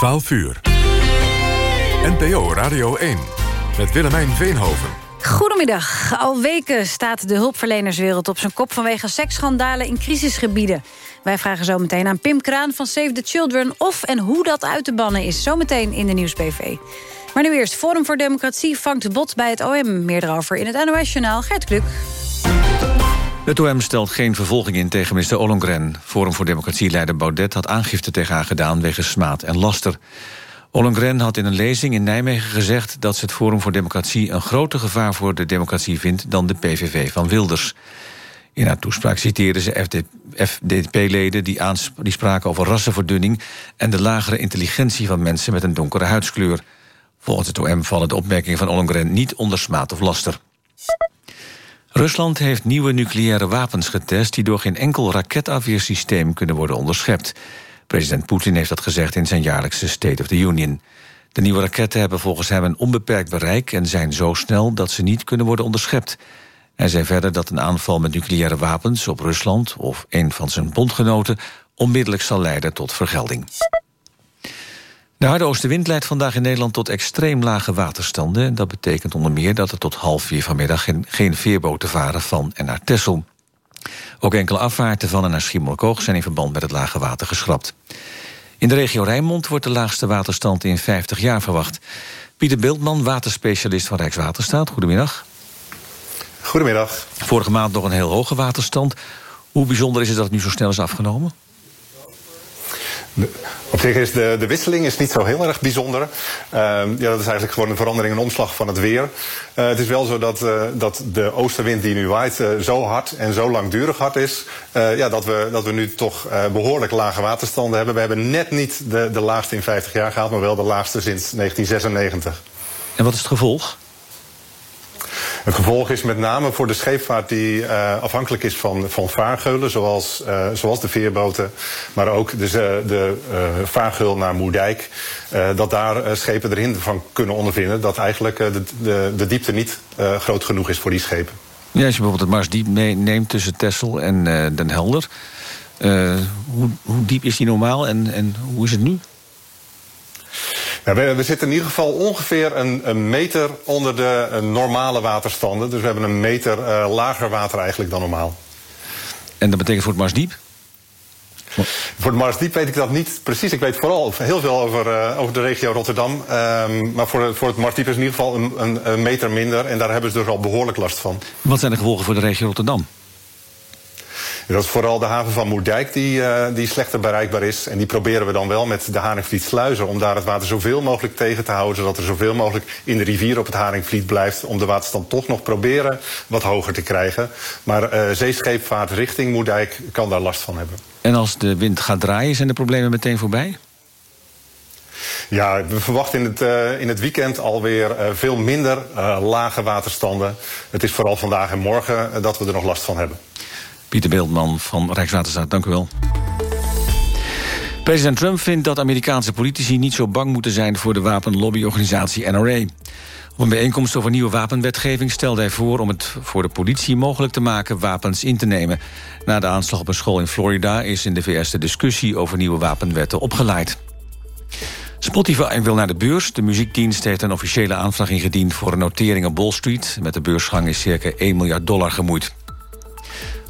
12 uur. NPO Radio 1 met Willemijn Veenhoven. Goedemiddag. Al weken staat de hulpverlenerswereld op zijn kop... vanwege seksschandalen in crisisgebieden. Wij vragen zo meteen aan Pim Kraan van Save the Children... of en hoe dat uit te bannen is, zometeen in de Nieuwsbv. Maar nu eerst, Forum voor Democratie vangt bot bij het OM. Meer erover in het NOS-journaal. Gert Kluk. Het OM stelt geen vervolging in tegen minister Ollongren. Forum voor Democratie-leider Baudet had aangifte tegen haar gedaan... wegens smaad en laster. Ollongren had in een lezing in Nijmegen gezegd... dat ze het Forum voor Democratie een groter gevaar voor de democratie vindt... dan de PVV van Wilders. In haar toespraak citeerde ze FDP-leden die, spraken over rassenverdunning... en de lagere intelligentie van mensen met een donkere huidskleur. Volgens het OM vallen de opmerkingen van Ollongren niet onder smaad of laster. Rusland heeft nieuwe nucleaire wapens getest... die door geen enkel raketafweersysteem kunnen worden onderschept. President Poetin heeft dat gezegd in zijn jaarlijkse State of the Union. De nieuwe raketten hebben volgens hem een onbeperkt bereik... en zijn zo snel dat ze niet kunnen worden onderschept. Hij zei verder dat een aanval met nucleaire wapens op Rusland... of een van zijn bondgenoten onmiddellijk zal leiden tot vergelding. De harde oostenwind leidt vandaag in Nederland tot extreem lage waterstanden. Dat betekent onder meer dat er tot half vier vanmiddag geen, geen veerboten varen van en naar Texel. Ook enkele afvaarten van en naar Schiermonnikoog zijn in verband met het lage water geschrapt. In de regio Rijnmond wordt de laagste waterstand in 50 jaar verwacht. Pieter Beeldman, waterspecialist van Rijkswaterstaat. Goedemiddag. Goedemiddag. Vorige maand nog een heel hoge waterstand. Hoe bijzonder is het dat het nu zo snel is afgenomen? Op zich is de, de wisseling is niet zo heel erg bijzonder. Uh, ja, dat is eigenlijk gewoon een verandering, een omslag van het weer. Uh, het is wel zo dat, uh, dat de oostenwind die nu waait uh, zo hard en zo langdurig hard is... ja, dat, we, dat we nu toch behoorlijk lage waterstanden hebben. We hebben net niet de, de laagste in 50 jaar gehad, maar wel de laagste sinds 1996. En wat is het gevolg? Een gevolg is met name voor de scheepvaart die uh, afhankelijk is van, van vaargeulen, zoals, uh, zoals de veerboten, maar ook de, de uh, vaargeul naar Moerdijk, dat daar schepen erin van kunnen ondervinden dat eigenlijk de, de, de diepte niet groot genoeg is voor die schepen. Ja, als je bijvoorbeeld het Marsdiep meeneemt tussen Texel en Den Helder, hoe, hoe diep is die normaal en, en hoe is het nu? Ja, we, we, zitten in ieder geval ongeveer een, een meter onder de normale waterstanden. Dus we hebben een meter uh, lager water eigenlijk dan normaal. En dat betekent voor het Marsdiep? Voor het Marsdiep weet ik dat niet precies. Ik weet vooral heel veel over, uh, over de regio Rotterdam. Um, maar voor, voor het Marsdiep is in ieder geval een, een, een meter minder. En daar hebben ze dus al behoorlijk last van. Wat zijn de gevolgen voor de regio Rotterdam? Dat is vooral de haven van Moerdijk die, uh, die slechter bereikbaar is. En die proberen we dan wel met de Haringvliet sluizen... om daar het water zoveel mogelijk tegen te houden... zodat er zoveel mogelijk in de rivier op het Haringvliet blijft... om de waterstand toch nog proberen wat hoger te krijgen. Maar uh, zeescheepvaart richting Moerdijk kan daar last van hebben. En als de wind gaat draaien, zijn de problemen meteen voorbij? Ja, we verwachten in het, uh, in het weekend alweer uh, veel minder uh, lage waterstanden. Het is vooral vandaag en morgen dat we er nog last van hebben. Pieter Beeldman van Rijkswaterstaat, dank u wel. President Trump vindt dat Amerikaanse politici niet zo bang moeten zijn... voor de wapenlobbyorganisatie NRA. Op een bijeenkomst over nieuwe wapenwetgeving stelde hij voor... om het voor de politie mogelijk te maken wapens in te nemen. Na de aanslag op een school in Florida... is in de VS de discussie over nieuwe wapenwetten opgeleid. Spotify wil naar de beurs. De muziekdienst heeft een officiële aanvraag ingediend... voor een notering op Wall Street. Met de beursgang is circa 1 miljard dollar gemoeid.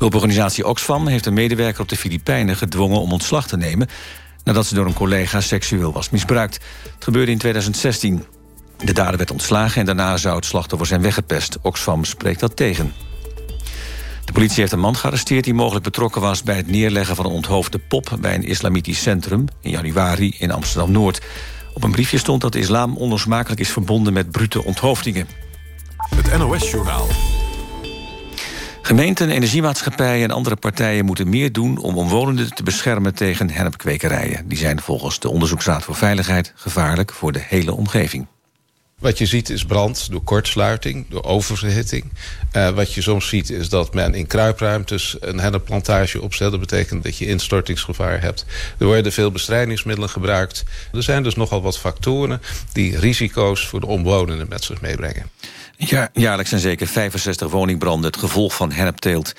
Hulporganisatie Oxfam heeft een medewerker op de Filipijnen gedwongen om ontslag te nemen nadat ze door een collega seksueel was misbruikt. Het gebeurde in 2016. De dader werd ontslagen en daarna zou het slachtoffer zijn weggepest. Oxfam spreekt dat tegen. De politie heeft een man gearresteerd die mogelijk betrokken was... bij het neerleggen van een onthoofde pop bij een islamitisch centrum... in januari in Amsterdam-Noord. Op een briefje stond dat de islam onlosmakelijk is verbonden met brute onthoofdingen. Het NOS-journaal. Gemeenten, energiemaatschappijen en andere partijen moeten meer doen... om omwonenden te beschermen tegen hennepkwekerijen. Die zijn volgens de Onderzoeksraad voor Veiligheid gevaarlijk voor de hele omgeving. Wat je ziet is brand door kortsluiting, door oververhitting. Uh, wat je soms ziet is dat men in kruipruimtes een hennepplantage opzet. Dat betekent dat je instortingsgevaar hebt. Er worden veel bestrijdingsmiddelen gebruikt. Er zijn dus nogal wat factoren die risico's voor de omwonenden met zich meebrengen. Ja, jaarlijks zijn zeker 65 woningbranden het gevolg van hennepteelt.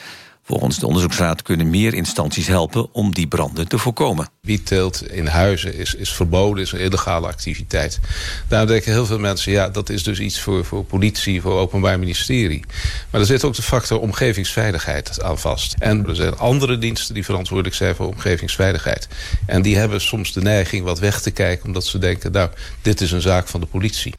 Volgens de onderzoeksraad kunnen meer instanties helpen om die branden te voorkomen. Wietteelt in huizen is, is verboden, is een illegale activiteit. Daarom denken heel veel mensen, ja, dat is dus iets voor, voor politie, voor openbaar ministerie. Maar er zit ook de factor omgevingsveiligheid aan vast. En er zijn andere diensten die verantwoordelijk zijn voor omgevingsveiligheid. En die hebben soms de neiging wat weg te kijken, omdat ze denken, nou, dit is een zaak van de politie.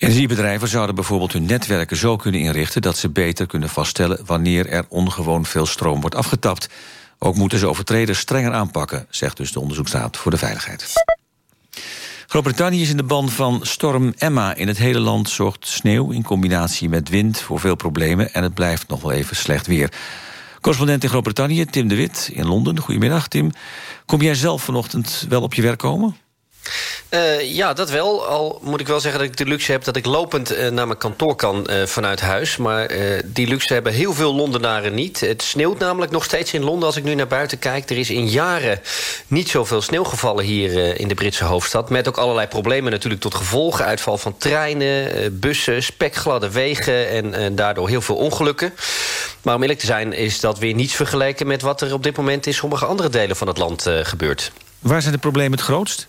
Energiebedrijven zouden bijvoorbeeld hun netwerken zo kunnen inrichten... dat ze beter kunnen vaststellen wanneer er ongewoon veel stroom wordt afgetapt. Ook moeten ze overtreders strenger aanpakken, zegt dus de Onderzoeksraad voor de Veiligheid. Groot-Brittannië is in de band van storm Emma. In het hele land zorgt sneeuw in combinatie met wind voor veel problemen... en het blijft nog wel even slecht weer. Correspondent in Groot-Brittannië, Tim de Wit, in Londen. Goedemiddag, Tim. Kom jij zelf vanochtend wel op je werk komen? Uh, ja, dat wel. Al moet ik wel zeggen dat ik de luxe heb... dat ik lopend uh, naar mijn kantoor kan uh, vanuit huis. Maar die luxe hebben heel veel Londenaren niet. Het sneeuwt namelijk nog steeds in Londen als ik nu naar buiten kijk. Er is in jaren niet zoveel sneeuw gevallen hier in de Britse hoofdstad. Met ook allerlei problemen natuurlijk tot gevolg. Uitval van treinen, bussen, spekgladde wegen... en daardoor heel veel ongelukken. Maar om eerlijk te zijn is dat weer niets vergeleken... met wat er op dit moment in sommige andere delen van het land gebeurt. Waar zijn de problemen het grootst?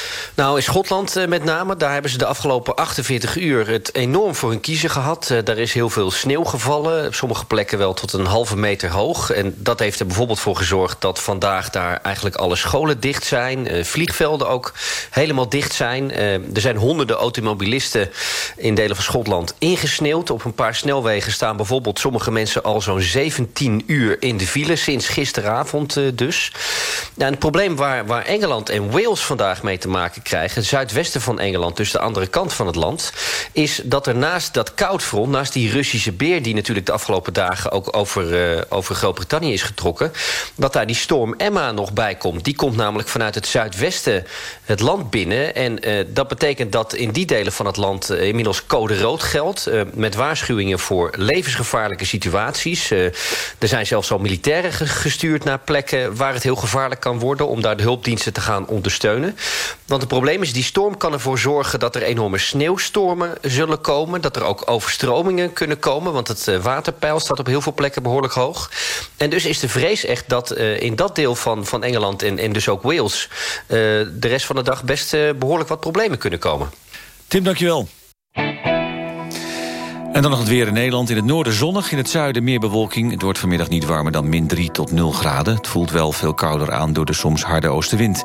Nou, in Schotland uh, met name, daar hebben ze de afgelopen 48 uur... het enorm voor hun kiezen gehad. Uh, daar is heel veel sneeuw gevallen, op sommige plekken wel tot een halve meter hoog. En dat heeft er bijvoorbeeld voor gezorgd dat vandaag daar eigenlijk alle scholen dicht zijn. Uh, vliegvelden ook helemaal dicht zijn. er zijn honderden automobilisten in delen van Schotland ingesneeuwd. Op een paar snelwegen staan bijvoorbeeld sommige mensen al zo'n 17 uur in de file... sinds gisteravond dus. Nou, het probleem waar, waar Engeland en Wales vandaag mee te maken krijgen... zuidwesten van Engeland, dus de andere kant van het land... is dat er naast dat koudfront, naast die Russische beer... die natuurlijk de afgelopen dagen ook over, uh, over Groot-Brittannië is getrokken... dat daar die storm Emma nog bij komt. Die komt namelijk vanuit het zuidwesten het land binnen. En uh, dat betekent dat in die delen van het land uh, inmiddels code rood geldt... met waarschuwingen voor levensgevaarlijke situaties. er zijn zelfs al militairen gestuurd naar plekken... waar het heel gevaarlijk kan worden... om daar de hulpdiensten te gaan ondersteunen. Want probleem is, die storm kan ervoor zorgen... dat er enorme sneeuwstormen zullen komen. Dat er ook overstromingen kunnen komen. Want het uh, waterpeil staat op heel veel plekken behoorlijk hoog. En dus is de vrees echt dat uh, in dat deel van, van Engeland... En, en dus ook Wales... Uh, de rest van de dag best behoorlijk wat problemen kunnen komen. Tim, dankjewel. En dan nog het weer in Nederland. In het noorden zonnig, in het zuiden meer bewolking. Het wordt vanmiddag niet warmer dan min 3 tot 0 graden. Het voelt wel veel kouder aan door de soms harde oostenwind.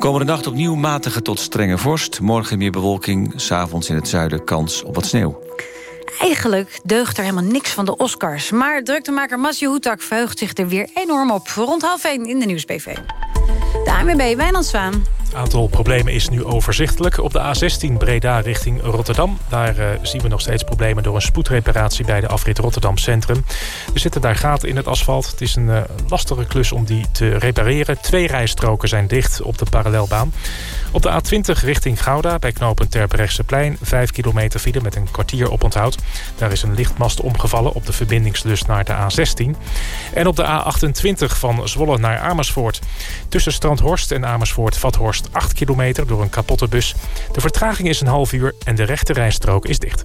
Komende nacht opnieuw matige tot strenge vorst. Morgen meer bewolking, s'avonds in het zuiden kans op wat sneeuw. Eigenlijk deugt er helemaal niks van de Oscars. Maar druktemaker Masje Hoetak verheugt zich er weer enorm op. Rond half 1 in de Nieuwsbv. De ANWB Wijnand Zwaan. Het aantal problemen is nu overzichtelijk. Op de A16 Breda richting Rotterdam. Daar uh, zien we nog steeds problemen door een spoedreparatie... bij de afrit Rotterdam Centrum. Er zitten daar gaten in het asfalt. Het is een uh, lastige klus om die te repareren. Twee rijstroken zijn dicht op de parallelbaan. Op de A20 richting Gouda bij knooppunt Terbrechtseplein... 5 kilometer file met een kwartier op onthoud. Daar is een lichtmast omgevallen op de verbindingslus naar de A16. En op de A28 van Zwolle naar Amersfoort. Tussen Strandhorst en Amersfoort-Vathorst 8 kilometer door een kapotte bus. De vertraging is een half uur en de rechte rijstrook is dicht.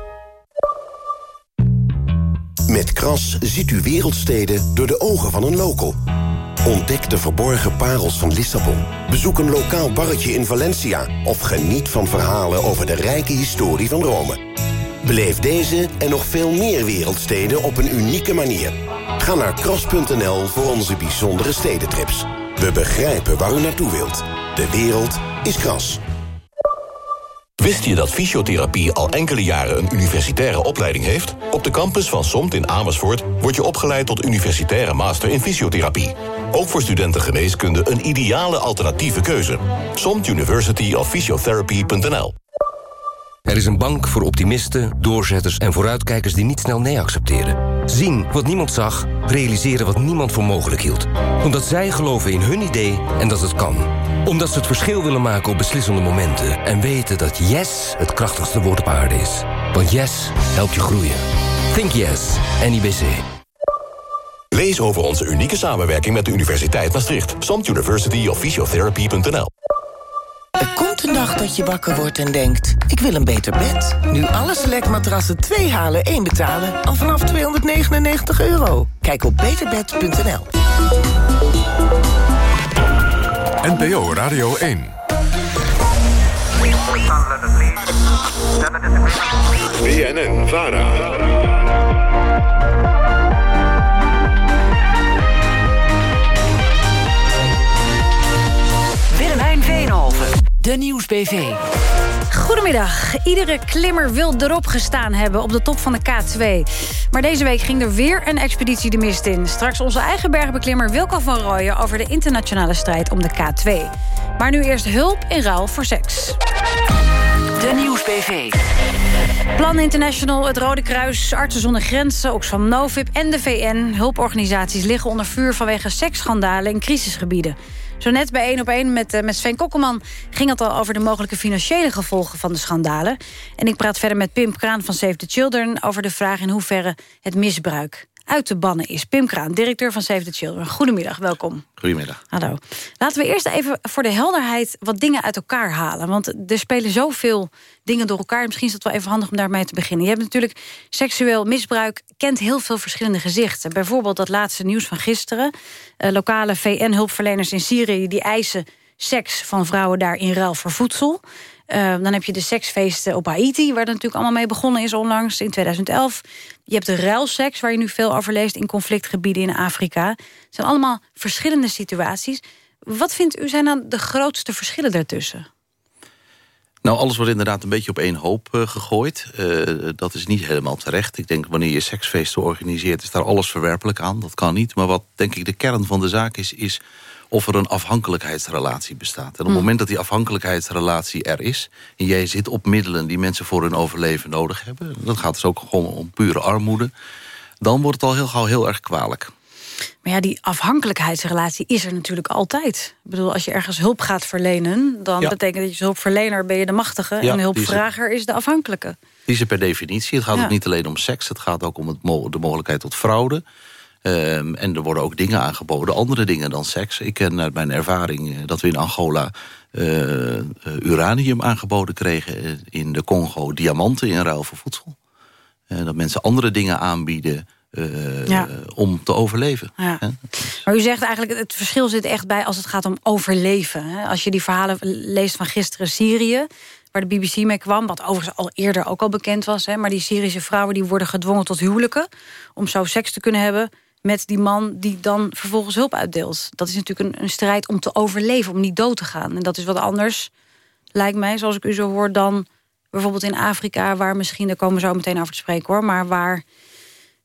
Met Kras ziet u wereldsteden door de ogen van een local. Ontdek de verborgen parels van Lissabon. Bezoek een lokaal barretje in Valencia... of geniet van verhalen over de rijke historie van Rome. Beleef deze en nog veel meer wereldsteden op een unieke manier. Ga naar kras.nl voor onze bijzondere stedentrips. We begrijpen waar u naartoe wilt. De wereld is kras. Wist je dat fysiotherapie al enkele jaren een universitaire opleiding heeft? Op de campus van SOMT in Amersfoort wordt je opgeleid tot universitaire master in fysiotherapie. Ook voor studenten geneeskunde een ideale alternatieve keuze. SOMT University of Physiotherapy.nl Er is een bank voor optimisten, doorzetters en vooruitkijkers die niet snel nee accepteren. Zien wat niemand zag, realiseren wat niemand voor mogelijk hield. Omdat zij geloven in hun idee en dat het kan. Omdat ze het verschil willen maken op beslissende momenten. En weten dat yes het krachtigste woord op aarde is. Want yes helpt je groeien. Think yes, NIBC. Lees over onze unieke samenwerking met de Universiteit Maastricht. Samt University of Physiotherapy.nl Een dag dat je wakker wordt en denkt... ik wil een beter bed. Nu alle selectmatrassen 2 halen, 1 betalen... al vanaf 299 euro. Kijk op beterbed.nl. NPO Radio 1. BNN Vara. De Nieuwsbv. Goedemiddag. Iedere klimmer wil erop gestaan hebben op de top van de K2. Maar deze week ging er weer een expeditie de mist in. Straks onze eigen bergbeklimmer Wilco van Rooyen... over de internationale strijd om de K2. Maar nu eerst hulp in ruil voor seks. De Nieuwsbv. Plan International, het Rode Kruis, Artsen zonder Grenzen... Oxfam Novib en de VN. Hulporganisaties liggen onder vuur vanwege seksschandalen in crisisgebieden. Zo net bij 1 op 1 met, eh, met Sven Kokkelman ging het al over de mogelijke financiële gevolgen van de schandalen. En ik praat verder met Pim Kraan van Save the Children over de vraag in hoeverre het misbruik uit te bannen is. Pim Kraan, directeur van Save the Children. Goedemiddag, welkom. Goedemiddag. Hallo. Laten we eerst even voor de helderheid wat dingen uit elkaar halen. Want er spelen zoveel dingen door elkaar. Misschien is het wel even handig om daarmee te beginnen. Je hebt natuurlijk seksueel misbruik, kent heel veel verschillende gezichten. Bijvoorbeeld dat laatste nieuws van gisteren. Uh, lokale VN-hulpverleners in Syrië die eisen seks van vrouwen daar in ruil voor voedsel. Uh, dan heb je de seksfeesten op Haiti, waar dat natuurlijk allemaal mee begonnen is onlangs, in 2011. Je hebt de ruilseks, waar je nu veel over leest in conflictgebieden in Afrika. Het zijn allemaal verschillende situaties. Wat vindt u zijn dan de grootste verschillen daartussen? Nou, alles wordt inderdaad een beetje op één hoop uh, gegooid. Uh, dat is niet helemaal terecht. Ik denk, wanneer je seksfeesten organiseert... is daar alles verwerpelijk aan. Dat kan niet. Maar wat denk ik de kern van de zaak is... is of er een afhankelijkheidsrelatie bestaat. En op het Hm. moment dat die afhankelijkheidsrelatie er is... en jij zit op middelen die mensen voor hun overleven nodig hebben... dan gaat het ook gewoon om pure armoede... dan wordt het al heel gauw heel erg kwalijk. Maar ja, die afhankelijkheidsrelatie is er natuurlijk altijd. Ik bedoel, als je ergens hulp gaat verlenen... dan Ja. betekent dat je hulpverlener ben je de machtige... Ja, en de hulpvrager is de afhankelijke. Die is er per definitie. Het gaat Ja. ook niet alleen om seks. Het gaat ook om het mo- de mogelijkheid tot fraude. Ehm, en er worden ook dingen aangeboden, andere dingen dan seks. Ik ken uit mijn ervaring eh, dat we in Angola eh, eh, uranium aangeboden kregen. in de Congo diamanten in ruil voor voedsel. Dat mensen andere dingen aanbieden Ja. om te overleven. Ja. Maar u zegt eigenlijk, het verschil zit echt bij als het gaat om overleven. hè. Als je die verhalen leest van gisteren Syrië... waar de BBC mee kwam, wat overigens al eerder ook al bekend was... Hè, maar die Syrische vrouwen die worden gedwongen tot huwelijken... om zo seks te kunnen hebben met die man die dan vervolgens hulp uitdeelt. Dat is natuurlijk een, een strijd om te overleven, om niet dood te gaan. En dat is wat anders, lijkt mij, zoals ik u zo hoor... dan bijvoorbeeld in Afrika, waar misschien... daar komen we zo meteen over te spreken, hoor... maar waar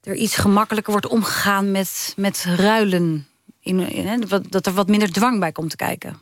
er iets gemakkelijker wordt omgegaan met, met ruilen. In, in, dat er wat minder dwang bij komt te kijken.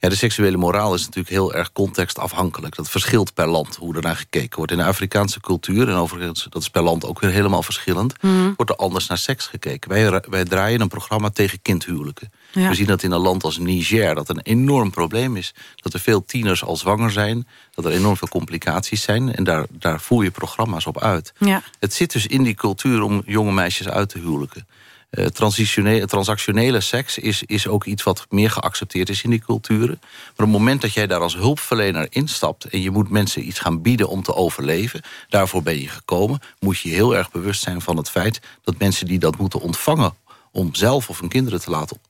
Ja, de seksuele moraal is natuurlijk heel erg contextafhankelijk. Dat verschilt per land hoe er naar gekeken wordt. In de Afrikaanse cultuur, en overigens dat is per land ook weer helemaal verschillend... Mhm. wordt er anders naar seks gekeken. Wij, wij draaien een programma tegen kindhuwelijken. Ja. We zien dat in een land als Niger dat een enorm probleem is. Dat er veel tieners al zwanger zijn. Dat er enorm veel complicaties zijn. En daar, daar voer je programma's op uit. Ja. Het zit dus in die cultuur om jonge meisjes uit te huwelijken. Eh, transitionele, transactionele seks is, is ook iets wat meer geaccepteerd is in die culturen. Maar op het moment dat jij daar als hulpverlener instapt... en je moet mensen iets gaan bieden om te overleven... daarvoor ben je gekomen, moet je heel erg bewust zijn van het feit... dat mensen die dat moeten ontvangen om zelf of hun kinderen te laten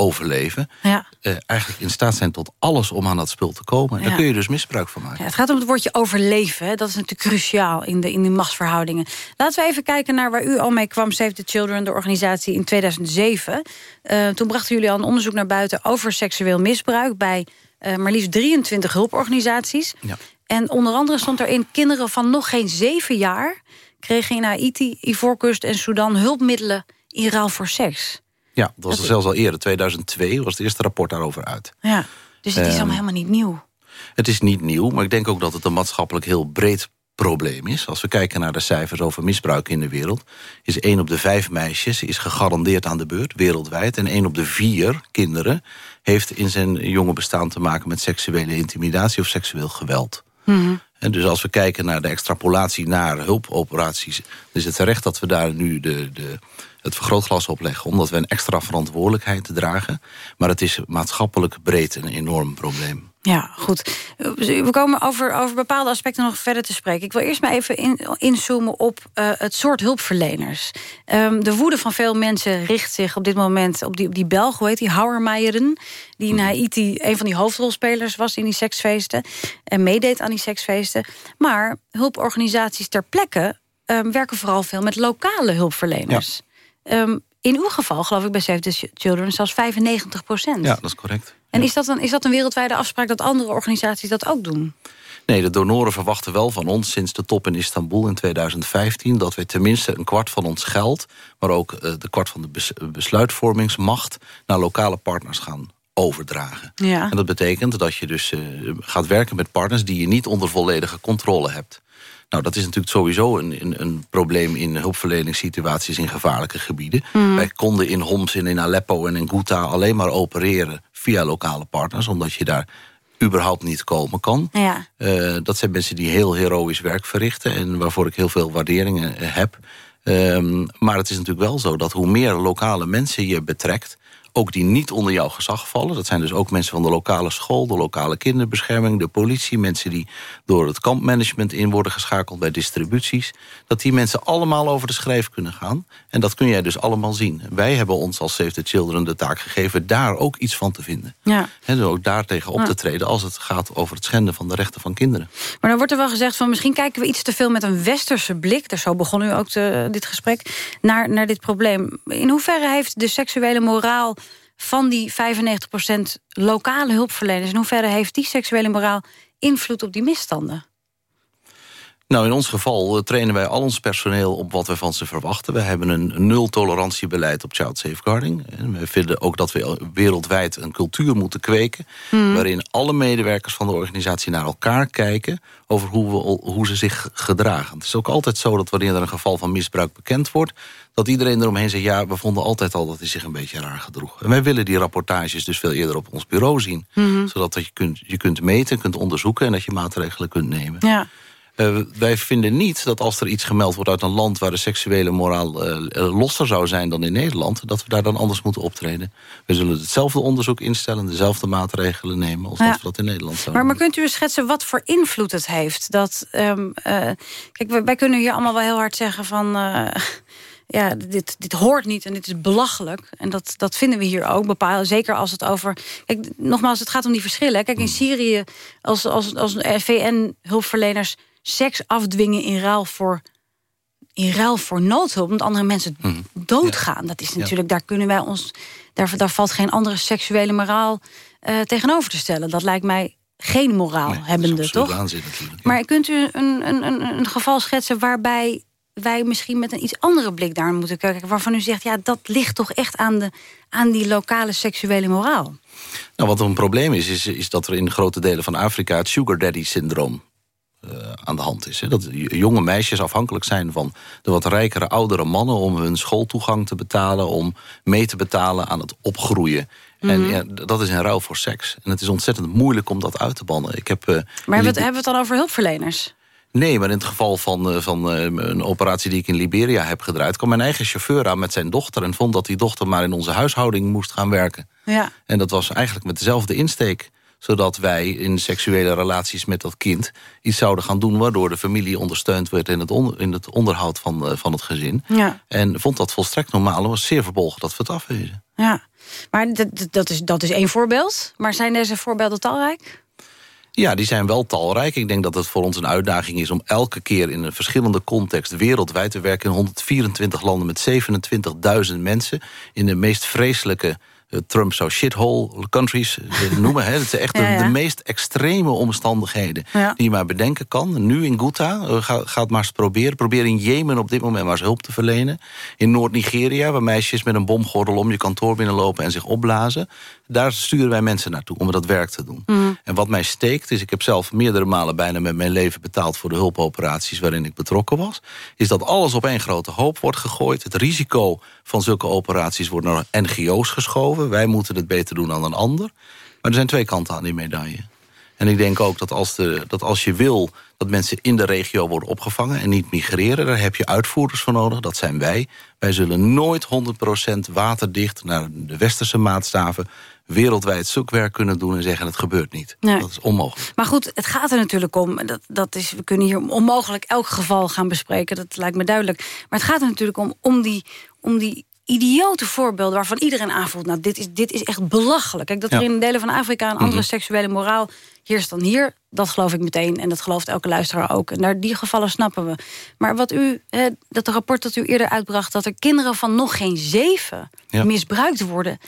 overleven... Ja. eh, eigenlijk in staat zijn tot alles om aan dat spul te komen. En Daar kun je dus misbruik van maken. Ja, het gaat om het woordje overleven. Hè. Dat is natuurlijk cruciaal in de, in de machtsverhoudingen. Laten we even kijken naar waar u al mee kwam. Save the Children, de organisatie in 2007. Eh, toen brachten jullie al een onderzoek naar buiten... over seksueel misbruik bij eh, maar liefst 23 hulporganisaties. Ja. En onder andere stond erin... kinderen van nog geen zeven jaar... kregen in Haiti, Ivoorkust en Sudan hulpmiddelen... in ruil voor seks. Ja, dat was er zelfs al eerder. 2002 was het eerste rapport daarover uit. Ja. Dus het is Ehm, allemaal helemaal niet nieuw. Het is niet nieuw, maar ik denk ook dat het een maatschappelijk heel breed probleem is. Als we kijken naar de cijfers over misbruik in de wereld... is één op de vijf meisjes is gegarandeerd aan de beurt, wereldwijd... en één op de vier kinderen heeft in zijn jonge bestaan te maken... met seksuele intimidatie of seksueel geweld. En dus als we kijken naar de extrapolatie naar hulpoperaties... dan is het terecht dat we daar nu de, de, het vergrootglas op leggen... omdat we een extra verantwoordelijkheid dragen. Maar het is maatschappelijk breed een enorm probleem. Ja, goed. We komen over, over bepaalde aspecten nog verder te spreken. Ik wil eerst maar even in, inzoomen op uh, het soort hulpverleners. Um, de woede van veel mensen richt zich op dit moment op die, op die Belg, hoe heet die, Hauermeijeren... die in Haiti een van die hoofdrolspelers was in die seksfeesten... en meedeed aan die seksfeesten. Maar hulporganisaties ter plekke um, werken vooral veel met lokale hulpverleners. Ja. Um, in uw geval, geloof ik, bij Save the Children zelfs 95 procent. Ja, dat is correct. En is dat, een, is dat een wereldwijde afspraak dat andere organisaties dat ook doen? Nee, de donoren verwachten wel van ons sinds de top in Istanbul in 2015... dat we tenminste een kwart van ons geld... maar ook uh, de kwart van de besluitvormingsmacht... naar lokale partners gaan overdragen. Ja. En dat betekent dat je dus uh, gaat werken met partners... die je niet onder volledige controle hebt. Nou, dat is natuurlijk sowieso een, een, een probleem in hulpverleningssituaties in gevaarlijke gebieden. Mhm. Wij konden in Homs en in Aleppo en in Ghouta alleen maar opereren via lokale partners, omdat je daar überhaupt niet komen kan. Ja. Uh, dat zijn mensen die heel heroïsch werk verrichten... en waarvoor ik heel veel waarderingen heb. Um, maar het is natuurlijk wel zo dat hoe meer lokale mensen je betrekt ook die niet onder jouw gezag vallen. Dat zijn dus ook mensen van de lokale school, de lokale kinderbescherming... de politie, mensen die door het kampmanagement in worden geschakeld... bij distributies, dat die mensen allemaal over de schrijf kunnen gaan. En dat kun jij dus allemaal zien. Wij hebben ons als Save the Children de taak gegeven... daar ook iets van te vinden. Ja. En dus ook daar tegen op te treden... als het gaat over het schenden van de rechten van kinderen. Maar dan wordt er wel gezegd van misschien kijken we iets te veel... met een westerse blik, dus zo begon u ook te, dit gesprek... Naar, naar dit probleem. In hoeverre heeft de seksuele moraal van die 95% lokale hulpverleners... in hoeverre heeft die seksuele moraal invloed op die misstanden? Nou, in ons geval uh, trainen wij al ons personeel op wat we van ze verwachten. We hebben een nul-tolerantiebeleid op child safeguarding. En we vinden ook dat we wereldwijd een cultuur moeten kweken... Hmm. waarin alle medewerkers van de organisatie naar elkaar kijken... over hoe, we, hoe ze zich gedragen. Het is ook altijd zo dat wanneer er een geval van misbruik bekend wordt... dat iedereen eromheen zegt, ja, we vonden altijd al dat hij zich een beetje raar gedroeg. En wij willen die rapportages dus veel eerder op ons bureau zien. Mhm. Zodat je kunt, je kunt meten, kunt onderzoeken... en dat je maatregelen kunt nemen. Ja. Uh, wij vinden niet dat als er iets gemeld wordt uit een land... waar de seksuele moraal uh, losser zou zijn dan in Nederland... dat we daar dan anders moeten optreden. We zullen hetzelfde onderzoek instellen... dezelfde maatregelen nemen als Ja. dat we dat in Nederland zouden Maar, maar kunt u eens schetsen wat voor invloed het heeft? Dat, ehm, eh, kijk, wij, wij kunnen hier allemaal wel heel hard zeggen van... eh, ja, dit, dit hoort niet en dit is belachelijk. En dat, dat vinden we hier ook. Bepaal, zeker als het over... Kijk, nogmaals, het gaat om die verschillen. Kijk, in Syrië, als, als, als VN-hulpverleners seks afdwingen in ruil voor in ruil voor noodhulp, omdat andere mensen doodgaan. Dat is natuurlijk, daar kunnen wij ons, daar, daar valt geen andere seksuele moraal eh, tegenover te stellen. Dat lijkt mij geen moraal hebbende, absoluut toch? natuurlijk. Maar kunt u een, een, een, een geval schetsen waarbij wij misschien met een iets andere blik daar moeten kijken, waarvan u zegt, ja, dat ligt toch echt aan, de, aan die lokale seksuele moraal? Nou, wat een probleem is, is, is dat er in grote delen van Afrika... het sugar daddy-syndroom uh, aan de hand is. Hè? Dat jonge meisjes afhankelijk zijn van de wat rijkere oudere mannen... om hun schooltoegang te betalen, om mee te betalen aan het opgroeien. En Mhm. ja, dat is in ruil voor seks. En het is ontzettend moeilijk om dat uit te bannen. Ik heb, uh, Maar hebben we, het, hebben we het dan over hulpverleners? Nee, maar in het geval van, uh, van een operatie die ik in Liberia heb gedraaid... kwam mijn eigen chauffeur aan met zijn dochter... en vond dat die dochter maar in onze huishouding moest gaan werken. Ja. En dat was eigenlijk met dezelfde insteek zodat wij in seksuele relaties met dat kind iets zouden gaan doen... waardoor de familie ondersteund werd in het, in het onderhoud van, uh, van het gezin. Ja. En vond dat volstrekt normaal en was zeer verbolgen dat we het afwezen. Ja, maar dat, dat, is, dat is één voorbeeld. Maar zijn deze voorbeelden talrijk? Ja, die zijn wel talrijk. Ik denk dat het voor ons een uitdaging is om elke keer in een verschillende context wereldwijd te werken in 124 landen met 27.000 mensen in de meest vreselijke eh, Trump zou shithole countries eh, noemen. Hè. Het zijn echt de- Ja, ja. de meest extreme omstandigheden Ja. die je maar bedenken kan. Nu in Ghouta, eh, ga, ga het maar eens proberen. Probeer in Jemen op dit moment maar eens hulp te verlenen. In Noord-Nigeria, waar meisjes met een bomgordel om je kantoor binnenlopen... en zich opblazen. Daar sturen wij mensen naartoe om dat werk te doen. Mhm. En wat mij steekt, is ik heb zelf meerdere malen bijna met mijn leven betaald... voor de hulpoperaties waarin ik betrokken was... is dat alles op één grote hoop wordt gegooid. Het risico van zulke operaties wordt naar NGO's geschoven. Wij moeten het beter doen dan een ander. Maar er zijn twee kanten aan die medaille. En ik denk ook dat als, de, dat als je wil dat mensen in de regio worden opgevangen... en niet migreren, daar heb je uitvoerders voor nodig. Dat zijn wij. Wij zullen nooit 100% waterdicht naar de westerse maatstaven... wereldwijd zoekwerk kunnen doen en zeggen het gebeurt niet. Nee. Dat is onmogelijk. Maar goed, het gaat er natuurlijk om. Dat, dat is, we kunnen hier onmogelijk elk geval gaan bespreken. Dat lijkt me duidelijk. Maar het gaat er natuurlijk om, om die, om die idiote voorbeelden... waarvan iedereen aanvoelt, nou, dit is, dit is echt belachelijk. Kijk, dat er in delen van Afrika een andere Mhm. seksuele moraal heerst dan hier... dat geloof ik meteen en dat gelooft elke luisteraar ook. En daar, die gevallen snappen we. Maar wat u, dat rapport dat u eerder uitbracht... dat er kinderen van nog geen zeven Ja. misbruikt worden...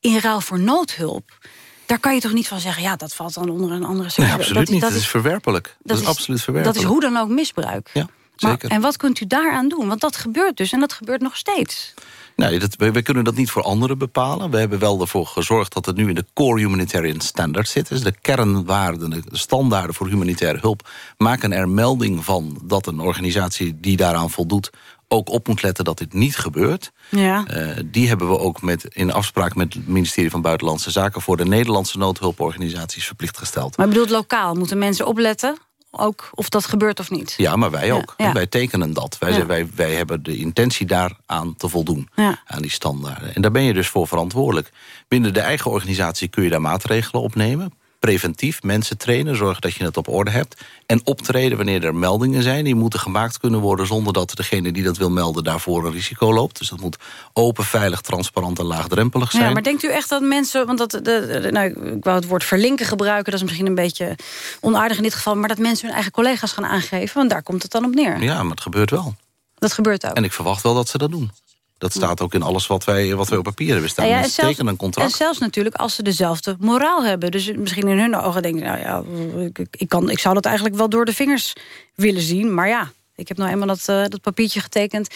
in ruil voor noodhulp... Daar kan je toch niet van zeggen, ja, dat valt dan onder een andere Nee, seksuele... absoluut dat, niet. dat Dat, is verwerpelijk. Dat, is, absoluut verwerpelijk. Dat is hoe dan ook misbruik. Ja, Maar, zeker. en wat kunt u daaraan doen? Want dat gebeurt dus en dat gebeurt nog steeds. Nee, dat, wij, wij kunnen dat niet voor anderen bepalen. We hebben wel ervoor gezorgd dat het nu in de core humanitarian standard zit. Dus de kernwaarden, de standaarden voor humanitaire hulp... maken er melding van dat een organisatie die daaraan voldoet... ook op moet letten dat dit niet gebeurt. Ja. Eh, die hebben we ook met, in afspraak met het ministerie van Buitenlandse Zaken... voor de Nederlandse noodhulporganisaties verplicht gesteld. Maar ik bedoel, lokaal moeten mensen opletten, ook of dat gebeurt of niet. Ja, maar wij ook. Ja, ja. Wij tekenen dat. Wij, zijn- wij, wij hebben de intentie daaraan te voldoen. Aan die standaarden. En daar ben je dus voor verantwoordelijk. Binnen de eigen organisatie kun je daar maatregelen opnemen. Preventief mensen trainen, zorgen dat je het op orde hebt. En optreden wanneer er meldingen zijn. Die moeten gemaakt kunnen worden zonder dat degene die dat wil melden... daarvoor een risico loopt. Dus dat moet open, veilig, transparant en laagdrempelig zijn. Ja, maar denkt u echt dat mensen, want dat, de, de- nou, ik wou het woord verlinken gebruiken, dat is misschien een beetje onaardig in dit geval, maar dat mensen hun eigen collega's gaan aangeven, want daar komt het dan op neer. Ja, maar het gebeurt wel. Dat gebeurt ook. En ik verwacht wel dat ze dat doen. Dat staat ook in alles wat wij, wat wij op papier hebben staan. Nou ja, en Mensen zelfs- tekenen een contract. En zelfs natuurlijk als ze dezelfde moraal hebben. Dus misschien in hun ogen denken nou ja, ik, ik, kan, ik zou dat eigenlijk wel door de vingers willen zien. Maar ja, ik heb nou eenmaal dat, eh, dat papiertje getekend.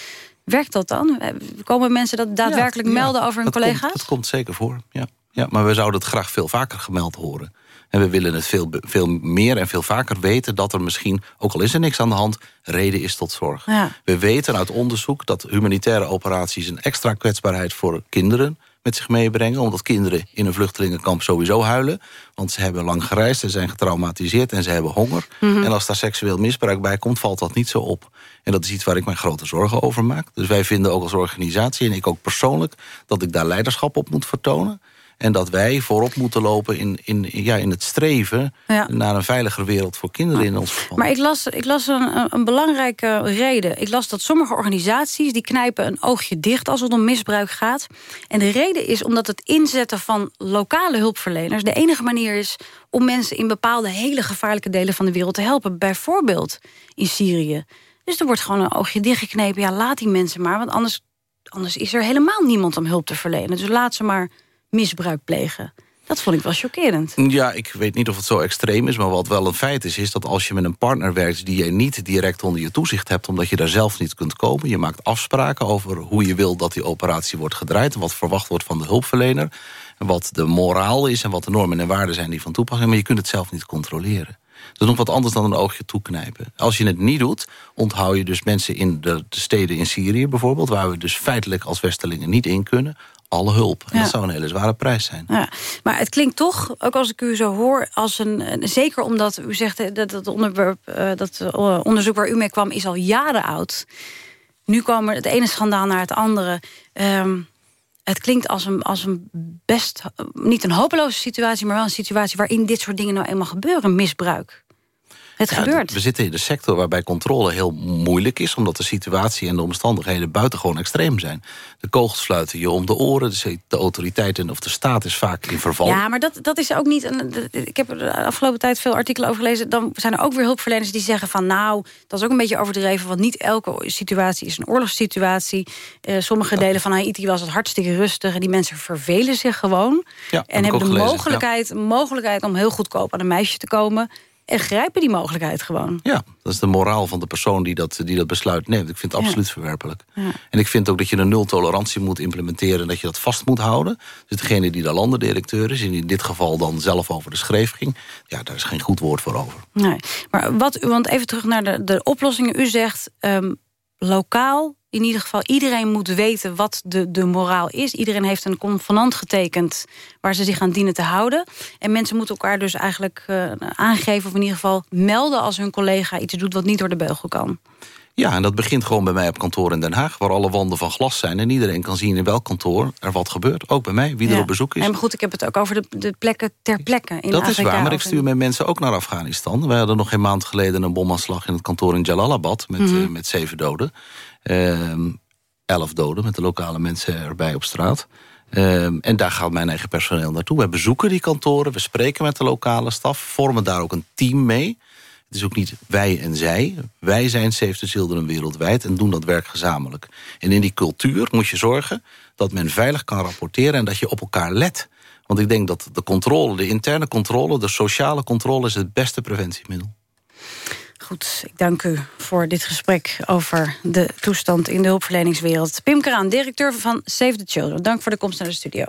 Werkt dat dan? Eh, Komen mensen dat daadwerkelijk Ja, melden over hun dat collega's? Komt, dat komt zeker voor, ja. ja. Maar we zouden het graag veel vaker gemeld horen. En we willen het veel, veel meer en veel vaker weten... dat er misschien, ook al is er niks aan de hand... reden is tot zorg. Ja. We weten uit onderzoek dat humanitaire operaties... een extra kwetsbaarheid voor kinderen met zich meebrengen. Omdat kinderen in een vluchtelingenkamp sowieso huilen. Want ze hebben lang gereisd, ze zijn getraumatiseerd en ze hebben honger. Mhm. En als daar seksueel misbruik bij komt, valt dat niet zo op. En dat is iets waar ik mij grote zorgen over maak. Dus wij vinden ook als organisatie, en ik ook persoonlijk... dat ik daar leiderschap op moet vertonen. En dat wij voorop moeten lopen in, in, ja, in het streven... Ja. naar een veiliger wereld voor kinderen in ons geval. Maar ik las, ik las een, een- een belangrijke reden. Ik las dat sommige organisaties die knijpen een oogje dicht als het om misbruik gaat. En de reden is omdat het inzetten van lokale hulpverleners... de enige manier is om mensen in bepaalde hele gevaarlijke delen van de wereld te helpen. Bijvoorbeeld in Syrië. Dus er wordt gewoon een oogje dichtgeknepen. Ja, laat die mensen maar, want anders, anders is er helemaal niemand om hulp te verlenen. Dus laat ze maar misbruik plegen. Dat vond ik wel chockerend. Ja, ik weet niet of het zo extreem is, maar wat wel een feit is... is dat als je met een partner werkt die je niet direct onder je toezicht hebt... omdat je daar zelf niet kunt komen, je maakt afspraken over hoe je wil... dat die operatie wordt gedraaid en wat verwacht wordt van de hulpverlener... en wat de moraal is en wat de normen en waarden zijn die van toepassing... maar je kunt het zelf niet controleren. Dat is nog wat anders dan een oogje toeknijpen. Als je het niet doet, onthoud je dus mensen in de steden in Syrië bijvoorbeeld... waar we dus feitelijk als Westelingen niet in kunnen... alle hulp. En Ja. dat zou een hele zware prijs zijn. Ja, maar het klinkt toch, ook als ik u zo hoor, als een, zeker omdat u zegt dat het onderwerp, eh, dat eh, onderzoek waar u mee kwam, is al jaren oud. Nu komen het ene schandaal naar het andere. Ehm, het klinkt als een, als een best, niet een hopeloze situatie, maar wel een situatie waarin dit soort dingen nou eenmaal gebeuren, misbruik. Het Ja, gebeurt. We zitten in een sector waarbij controle heel moeilijk is... omdat de situatie en de omstandigheden buitengewoon extreem zijn. De kogels fluiten je om de oren. De, de autoriteit en of de staat is vaak in verval. Ja, maar dat, dat is ook niet... Een, ik heb er de afgelopen tijd veel artikelen over gelezen. Dan zijn er ook weer hulpverleners die zeggen van... nou, dat is ook een beetje overdreven... want niet elke situatie is een oorlogssituatie. Eh, sommige delen van Haiti was het hartstikke rustig... en die mensen vervelen zich gewoon. Ja, en hebben de gelezen, mogelijkheid, mogelijkheid om heel goedkoop aan een meisje te komen... en grijpen die mogelijkheid gewoon. Ja, dat is de moraal van de persoon die dat, die dat besluit neemt. Ik vind het Ja. absoluut verwerpelijk. Ja. En ik vind ook dat je een nul-tolerantie moet implementeren... en dat je dat vast moet houden. Dus degene die de landendirecteur is... en in dit geval dan zelf over de schreef ging... ja, daar is geen goed woord voor over. Nee. Maar wat, want even terug naar de, de oplossingen. U zegt ehm, lokaal, in ieder geval, iedereen moet weten wat de, de moraal is. Iedereen heeft een convenant getekend waar ze zich aan dienen te houden. En mensen moeten elkaar dus eigenlijk eh, aangeven... of in ieder geval melden als hun collega iets doet wat niet door de beugel kan. Ja, en dat begint gewoon bij mij op kantoor in Den Haag... waar alle wanden van glas zijn en iedereen kan zien in welk kantoor er wat gebeurt. Ook bij mij, wie er op bezoek is. En goed, ik heb het ook over de, de plekken ter plekke. In dat is waar, maar ik in- stuur mijn mensen ook naar Afghanistan. We hadden nog geen maand geleden een bomaanslag in het kantoor in Jalalabad... met, Mhm. eh, met zeven doden. Ehm, elf doden, met de lokale mensen erbij op straat. Ehm, en daar gaat mijn eigen personeel naartoe. We bezoeken die kantoren, we spreken met de lokale staf... vormen daar ook een team mee. Het is ook niet wij en zij. Wij zijn Save the Children wereldwijd en doen dat werk gezamenlijk. En in die cultuur moet je zorgen dat men veilig kan rapporteren... en dat je op elkaar let. Want ik denk dat de controle, de interne controle... de sociale controle is het beste preventiemiddel. Goed, ik dank u voor dit gesprek over de toestand in de hulpverleningswereld. Pim Kraan, directeur van Save the Children. Dank voor de komst naar de studio.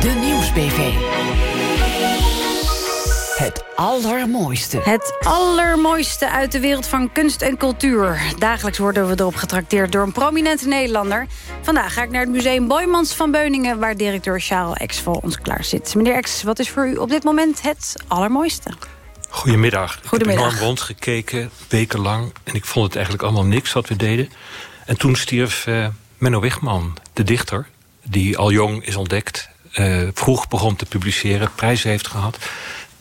De Nieuwsbv. Het allermooiste. Het allermooiste uit de wereld van kunst en cultuur. Dagelijks worden we erop getrakteerd door een prominente Nederlander. Vandaag ga ik naar het museum Boymans van Beuningen... waar directeur Charles X voor ons klaar zit. Meneer X, wat is voor u op dit moment het allermooiste? Goedemiddag. Goedemiddag. Ik heb enorm rondgekeken, wekenlang. En ik vond het eigenlijk allemaal niks wat we deden. En toen stierf eh, Menno Wigman, de dichter... die al jong is ontdekt, eh, vroeg begon te publiceren... prijzen heeft gehad.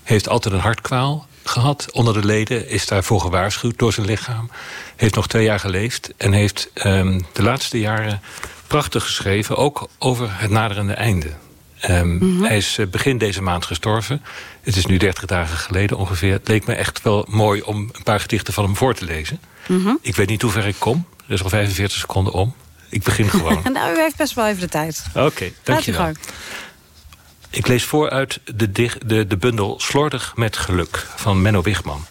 Heeft altijd een hartkwaal gehad onder de leden. Is daarvoor gewaarschuwd door zijn lichaam. Heeft nog twee jaar geleefd. En heeft ehm, de laatste jaren prachtig geschreven. Ook over het naderende einde. Ehm, Hij is eh, begin deze maand gestorven. Het is nu 30 dagen geleden ongeveer. Het leek me echt wel mooi om een paar gedichten van hem voor te lezen. Ik weet niet hoe ver ik kom. Er is al 45 seconden om. Ik begin gewoon. nou, u heeft best wel even de tijd. Oké, Gaat u dankjewel. Ik lees voor uit de, de, de bundel Slordig met geluk van Menno Wigman.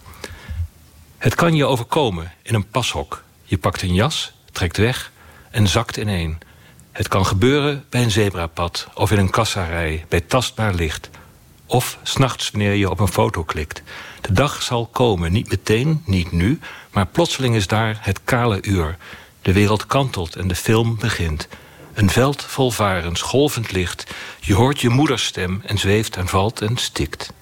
Het kan je overkomen in een pashok. Je pakt een jas, trekt weg en zakt ineen. Het kan gebeuren bij een zebrapad of in een kassarij bij tastbaar licht. Of s'nachts wanneer je op een foto klikt. De dag zal komen, niet meteen, niet nu, maar plotseling is daar het kale uur. De wereld kantelt en de film begint. Een veld vol varens, golvend licht. Je hoort je moeders stem en zweeft en valt en stikt.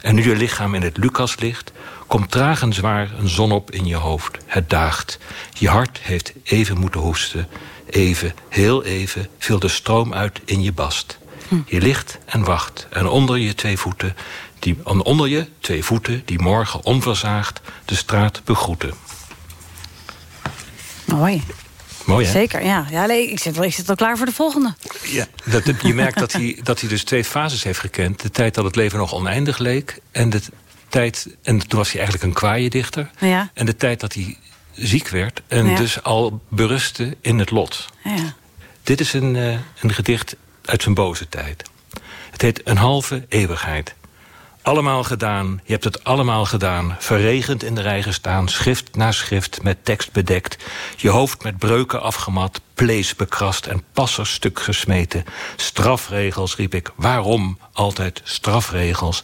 En nu je lichaam in het Lucas ligt, komt traag en zwaar een zon op in je hoofd. Het daagt. Je hart heeft even moeten hoesten. Even, heel even, viel de stroom uit in je bast. Je ligt en wacht. En onder je twee voeten, die, onder je twee voeten die morgen onverzaagd de straat begroeten. Mooi. Mooi hè? Zeker, ja. ja nee, ik, zit wel, ik zit al klaar voor de volgende. Ja, dat, je merkt dat hij, dat hij dus twee fases heeft gekend. De tijd dat het leven nog oneindig leek. En de tijd, en toen was hij eigenlijk een kwaaie dichter. Ja. En de tijd dat hij ziek werd. En Ja. dus al berustte in het lot. Ja. Dit is een, eh, een gedicht uit zijn boze tijd. Het heet Een halve eeuwigheid. Allemaal gedaan, je hebt het allemaal gedaan. Verregend in de rij gestaan, schrift na schrift met tekst bedekt. Je hoofd met breuken afgemat, plees bekrast en passers stuk gesmeten. Strafregels, riep ik. Waarom altijd strafregels?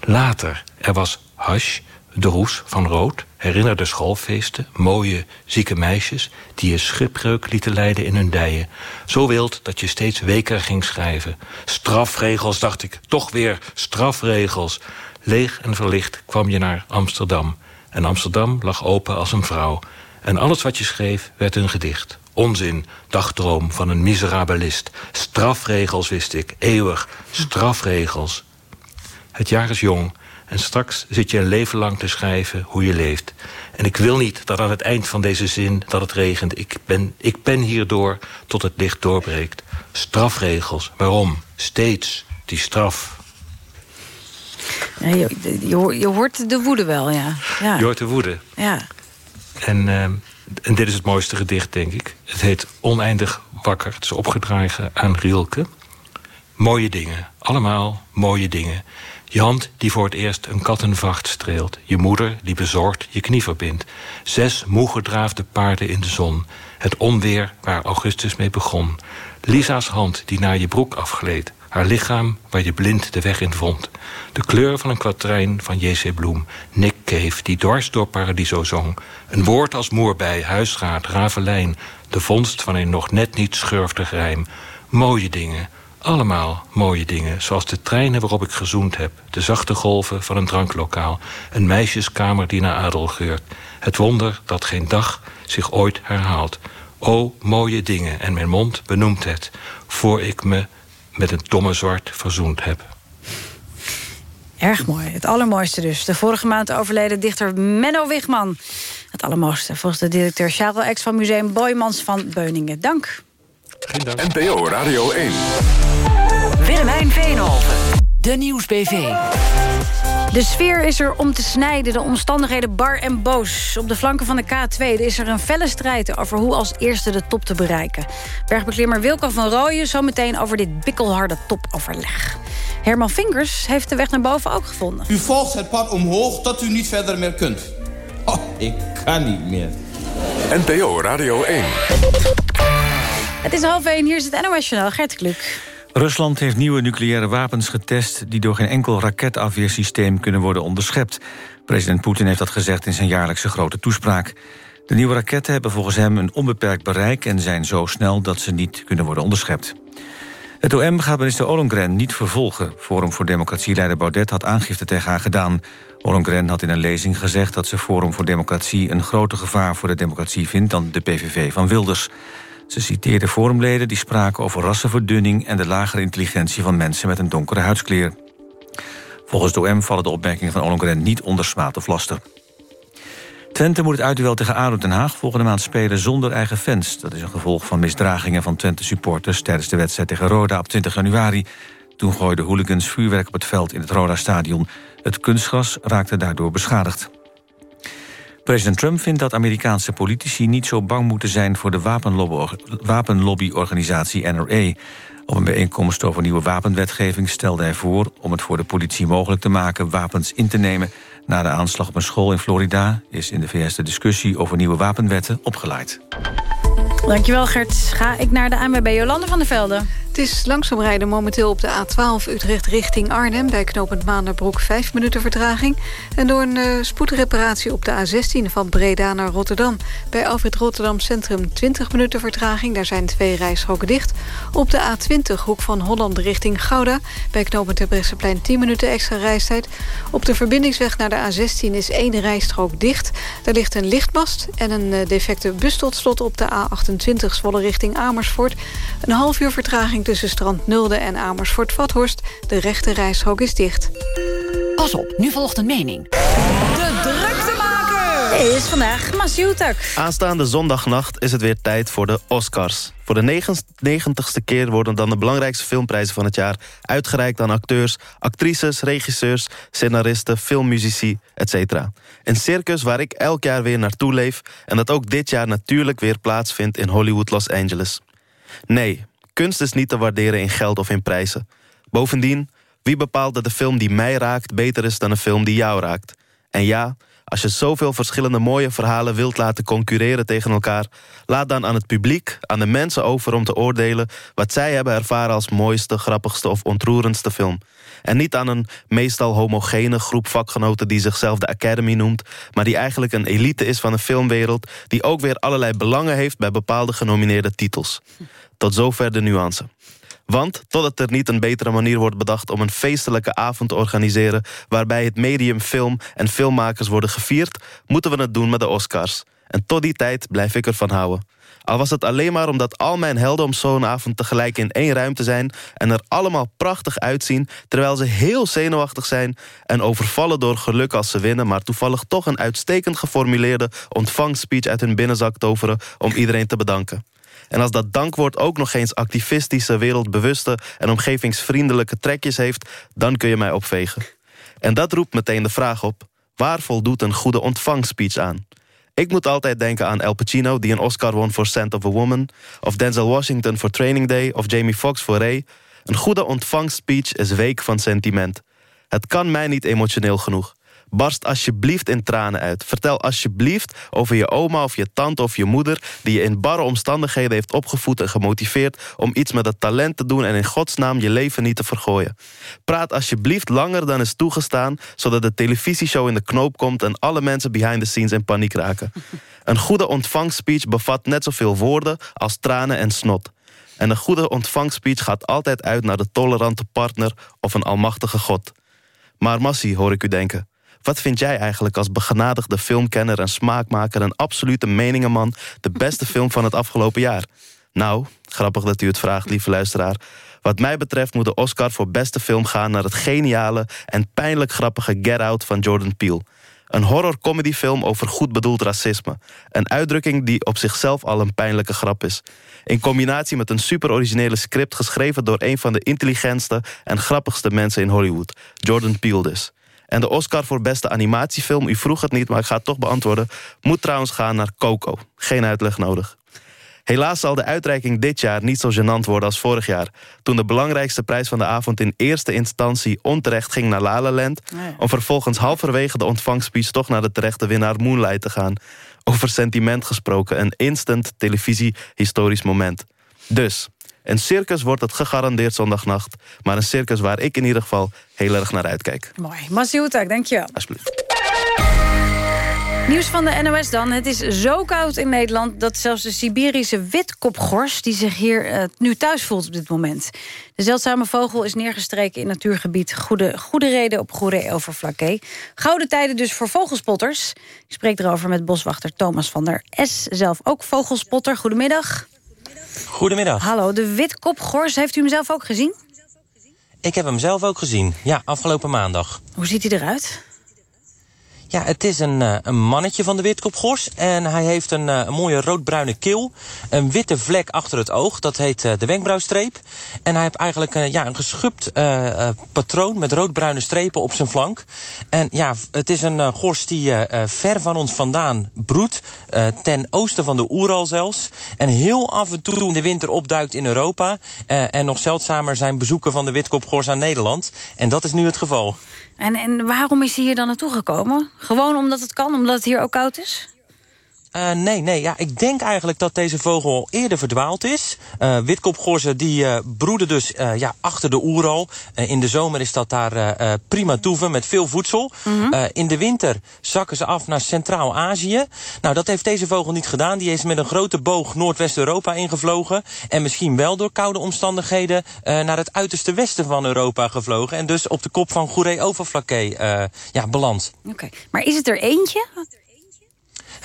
Later, er was hash, de roes van rood. Herinner de schoolfeesten, mooie, zieke meisjes... die je schipbreuk lieten leiden in hun dijen. Zo wild dat je steeds weker ging schrijven. Strafregels, dacht ik, toch weer strafregels. Leeg en verlicht kwam je naar Amsterdam. En Amsterdam lag open als een vrouw. En alles wat je schreef werd een gedicht. Onzin, dagdroom van een miserabelist. Strafregels wist ik, eeuwig, strafregels. Het jaar is jong en straks zit je een leven lang te schrijven hoe je leeft. En ik wil niet dat aan het eind van deze zin dat het regent. Ik ben, ik ben hierdoor tot het licht doorbreekt. Strafregels, waarom? Steeds die straf. Ja, je, je, je, hoort de woede wel, ja. ja. Je hoort de woede. Ja. En, uh, en dit is het mooiste gedicht, denk ik. Het heet Oneindig Wakker. Het is opgedragen aan Rielke. Mooie dingen. Allemaal mooie dingen. Je hand die voor het eerst een kattenvacht streelt. Je moeder die bezorgd je knie verbindt. Zes moe gedraafde paarden in de zon. Het onweer waar Augustus mee begon. Lisa's hand die naar je broek afgleed. Haar lichaam waar je blind de weg in vond. De kleur van een kwatrijn van J.C. Bloem. Nick Cave die dwars door Paradiso zong. Een woord als moerbij, huisraad, ravelijn. De vondst van een nog net niet schurftig rijm. Mooie dingen, allemaal mooie dingen, zoals de treinen waarop ik gezoend heb... de zachte golven van een dranklokaal... een meisjeskamer die naar adel geurt... het wonder dat geen dag zich ooit herhaalt. O, mooie dingen, en mijn mond benoemt het... voor ik me met een domme zwart verzoend heb. Erg mooi. Het allermooiste dus. De vorige maand overleden dichter Menno Wigman. Het allermooiste, volgens de directeur Charles Ex van Museum Boymans van Beuningen. Dank. NPO Radio 1. Willemijn Veenhoven. De Nieuwsbv. De sfeer is er om te snijden, de omstandigheden bar en boos. Op de flanken van de K2 is er een felle strijd... over hoe als eerste de top te bereiken. Bergbeklimmer Wilco van Rooyen zometeen over dit bikkelharde topoverleg. Herman Vinkers heeft de weg naar boven ook gevonden. U volgt het pad omhoog tot u niet verder meer kunt. Oh, ik kan niet meer. NPO Radio 1. Het is half 1, hier is het NOS Journaal, Gert Kluk. Rusland heeft nieuwe nucleaire wapens getest... die door geen enkel raketafweersysteem kunnen worden onderschept. President Poetin heeft dat gezegd in zijn jaarlijkse grote toespraak. De nieuwe raketten hebben volgens hem een onbeperkt bereik... en zijn zo snel dat ze niet kunnen worden onderschept. Het OM gaat minister Ollongren niet vervolgen. Forum voor Democratie-leider Baudet had aangifte tegen haar gedaan. Ollongren had in een lezing gezegd dat ze Forum voor Democratie... een groter gevaar voor de democratie vindt dan de PVV van Wilders. Ze citeerde forumleden die spraken over rassenverdunning... en de lagere intelligentie van mensen met een donkere huidskleur. Volgens de OM vallen de opmerkingen van Ollongren niet onder smaad of laster. Twente moet het uitduel tegen ADO Den Haag volgende maand spelen zonder eigen fans. Dat is een gevolg van misdragingen van Twente-supporters... tijdens de wedstrijd tegen Roda op 20 januari. Toen gooiden hooligans vuurwerk op het veld in het Roda-stadion. Het kunstgras raakte daardoor beschadigd. President Trump vindt dat Amerikaanse politici niet zo bang moeten zijn... voor de wapenlobbyorganisatie NRA. Op een bijeenkomst over nieuwe wapenwetgeving stelde hij voor... om het voor de politie mogelijk te maken wapens in te nemen. Na de aanslag op een school in Florida... is in de VS de discussie over nieuwe wapenwetten opgeleid. Dankjewel Gert. Ga ik naar de ANWB Jolande van der Velde. Het is langzaam rijden momenteel op de A12 Utrecht richting Arnhem... bij knooppunt Maanderbroek 5 minuten vertraging. En door een uh, spoedreparatie op de A16 van Breda naar Rotterdam... bij Alfred Rotterdam Centrum 20 minuten vertraging. Daar zijn twee rijstroken dicht. Op de A20 Hoek van Holland richting Gouda... bij knooppunt Terbrechtseplein 10 minuten extra reistijd. Op de verbindingsweg naar de A16 is één rijstrook dicht. Daar ligt een lichtmast en een uh, defecte bus tot slot op de A28 Zwolle richting Amersfoort. Een half uur vertraging tussen Strand Nulde en Amersfoort-Vathorst. De rechte reishok is dicht. Pas op, nu volgt een mening. De druktemaker is vandaag Masiutak. Aanstaande zondagnacht is het weer tijd voor de Oscars. Voor de 99ste keer worden dan de belangrijkste filmprijzen van het jaar... uitgereikt aan acteurs, actrices, regisseurs, scenaristen, filmmuzici, etc. Een circus waar ik elk jaar weer naartoe leef... en dat ook dit jaar natuurlijk weer plaatsvindt in Hollywood Los Angeles. Nee, Kunst is niet te waarderen in geld of in prijzen. Bovendien, wie bepaalt dat de film die mij raakt... beter is dan een film die jou raakt? En ja, als je zoveel verschillende mooie verhalen wilt laten concurreren tegen elkaar... laat dan aan het publiek, aan de mensen over om te oordelen... wat zij hebben ervaren als mooiste, grappigste of ontroerendste film. En niet aan een meestal homogene groep vakgenoten... die zichzelf de Academy noemt... maar die eigenlijk een elite is van de filmwereld... die ook weer allerlei belangen heeft bij bepaalde genomineerde titels. Tot zover de nuance. Want totdat er niet een betere manier wordt bedacht om een feestelijke avond te organiseren... waarbij het medium film en filmmakers worden gevierd... moeten we het doen met de Oscars. En tot die tijd blijf ik ervan houden. Al was het alleen maar omdat al mijn helden om zo'n avond tegelijk in één ruimte zijn... en er allemaal prachtig uitzien, terwijl ze heel zenuwachtig zijn... en overvallen door geluk als ze winnen... maar toevallig toch een uitstekend geformuleerde ontvangstspeech uit hun binnenzak toveren... om iedereen te bedanken. En als dat dankwoord ook nog eens activistische, wereldbewuste... en omgevingsvriendelijke trekjes heeft, dan kun je mij opvegen. En dat roept meteen de vraag op... waar voldoet een goede ontvangstspeech aan? Ik moet altijd denken aan Al Pacino, die een Oscar won voor Scent of a Woman... of Denzel Washington voor Training Day of Jamie Foxx voor Ray. Een goede ontvangstspeech is week van sentiment. Het kan mij niet emotioneel genoeg. Barst alsjeblieft in tranen uit. Vertel alsjeblieft over je oma of je tante of je moeder... die je in barre omstandigheden heeft opgevoed en gemotiveerd... om iets met het talent te doen en in godsnaam je leven niet te vergooien. Praat alsjeblieft langer dan is toegestaan... zodat de televisieshow in de knoop komt... en alle mensen behind the scenes in paniek raken. Een goede ontvangstspeech bevat net zoveel woorden als tranen en snot. En een goede ontvangstspeech gaat altijd uit naar de tolerante partner... of een almachtige God. Maar Massie, hoor ik u denken... Wat vind jij eigenlijk als begenadigde filmkenner en smaakmaker... en absolute meningenman de beste film van het afgelopen jaar? Nou, grappig dat u het vraagt, lieve luisteraar. Wat mij betreft moet de Oscar voor beste film gaan... naar het geniale en pijnlijk grappige Get Out van Jordan Peele. Een horror-comedyfilm over goed bedoeld racisme. Een uitdrukking die op zichzelf al een pijnlijke grap is. In combinatie met een super originele script... geschreven door een van de intelligentste en grappigste mensen in Hollywood. Jordan Peele dus. En de Oscar voor beste animatiefilm, u vroeg het niet, maar ik ga het toch beantwoorden... moet trouwens gaan naar Coco. Geen uitleg nodig. Helaas zal de uitreiking dit jaar niet zo gênant worden als vorig jaar... toen de belangrijkste prijs van de avond in eerste instantie onterecht ging naar La La Land... om vervolgens halverwege de ontvangstspeech toch naar de terechte winnaar Moonlight te gaan. Over sentiment gesproken, een instant televisie-historisch moment. Dus, een circus wordt het gegarandeerd zondagnacht. Maar een circus waar ik in ieder geval heel erg naar uitkijk. Mooi. Masiutak, dankjewel. Alsjeblieft. Nieuws van de NOS dan. Het is zo koud in Nederland dat zelfs de Siberische witkopgors... die zich hier uh, nu thuis voelt op dit moment. De zeldzame vogel is neergestreken in natuurgebied Goede, goede Reden op Goede Overflakke. Gouden tijden dus voor vogelspotters. Ik spreek erover met boswachter Thomas van der S. Zelf ook vogelspotter. Goedemiddag. Goedemiddag. Hallo, de witkopgors, heeft u hem zelf ook gezien? Ik heb hem zelf ook gezien, ja, afgelopen maandag. Hoe ziet hij eruit? Ja, het is een, uh, een mannetje van de witkopgors. En hij heeft een, uh, een mooie roodbruine keel. Een witte vlek achter het oog. Dat heet uh, de wenkbrauwstreep. En hij heeft eigenlijk ja, een geschupt patroon met roodbruine strepen op zijn flank. En ja, het is een gors die ver van ons vandaan broedt. ten oosten van de Oeral zelfs. En heel af en toe in de winter opduikt in Europa. en nog zeldzamer zijn bezoeken van de witkopgors aan Nederland. En dat is nu het geval. En, en waarom is hij hier dan naartoe gekomen? Gewoon omdat het kan, omdat het hier ook koud is? Uh, nee, nee. Ja, ik denk eigenlijk dat deze vogel al eerder verdwaald is. Uh, witkopgorzen die uh, broeden dus ja, achter de oeral. in de zomer is dat daar prima toeven met veel voedsel. Mm -hmm. in de winter zakken ze af naar Centraal-Azië. Nou, dat heeft deze vogel niet gedaan. Die is met een grote boog Noordwest-Europa ingevlogen. En misschien wel door koude omstandigheden naar het uiterste westen van Europa gevlogen. En dus op de kop van Goeree-Overflakke ja, beland. Oké, okay. maar is het er eentje?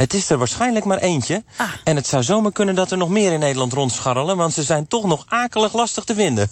Het is er waarschijnlijk maar eentje. Ah. En het zou zomaar kunnen dat er nog meer in Nederland rondscharrelen... want ze zijn toch nog akelig lastig te vinden.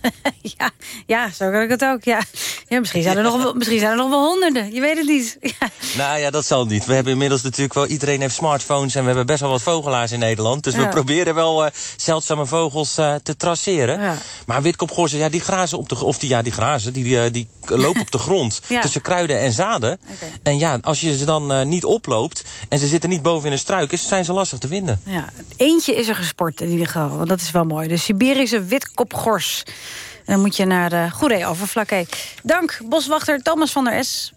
ja, ja, zo kan ik het ook. Ja. Ja, misschien, zijn er nog, wel, misschien zijn er nog wel honderden. Je weet het niet. Ja. Nou ja, dat zal niet. We hebben inmiddels natuurlijk wel... Iedereen heeft smartphones en we hebben best wel wat vogelaars in Nederland. Dus Ja. we proberen wel eh, zeldzame vogels eh, te traceren. Maar witkopgorzen, ja, die grazen op de... Of die, ja, die grazen, die, die, eh, die lopen op de grond. Tussen kruiden en zaden. En ja, als je ze dan niet oploopt... en ze zitten niet boven in een struik... is- zijn ze lastig te vinden. Ja, eentje is er gesport in ieder geval. want Dat is wel mooi. De Siberische witkopgors. En dan moet je naar de Goeree Overflakke. Dank, boswachter Thomas van der S.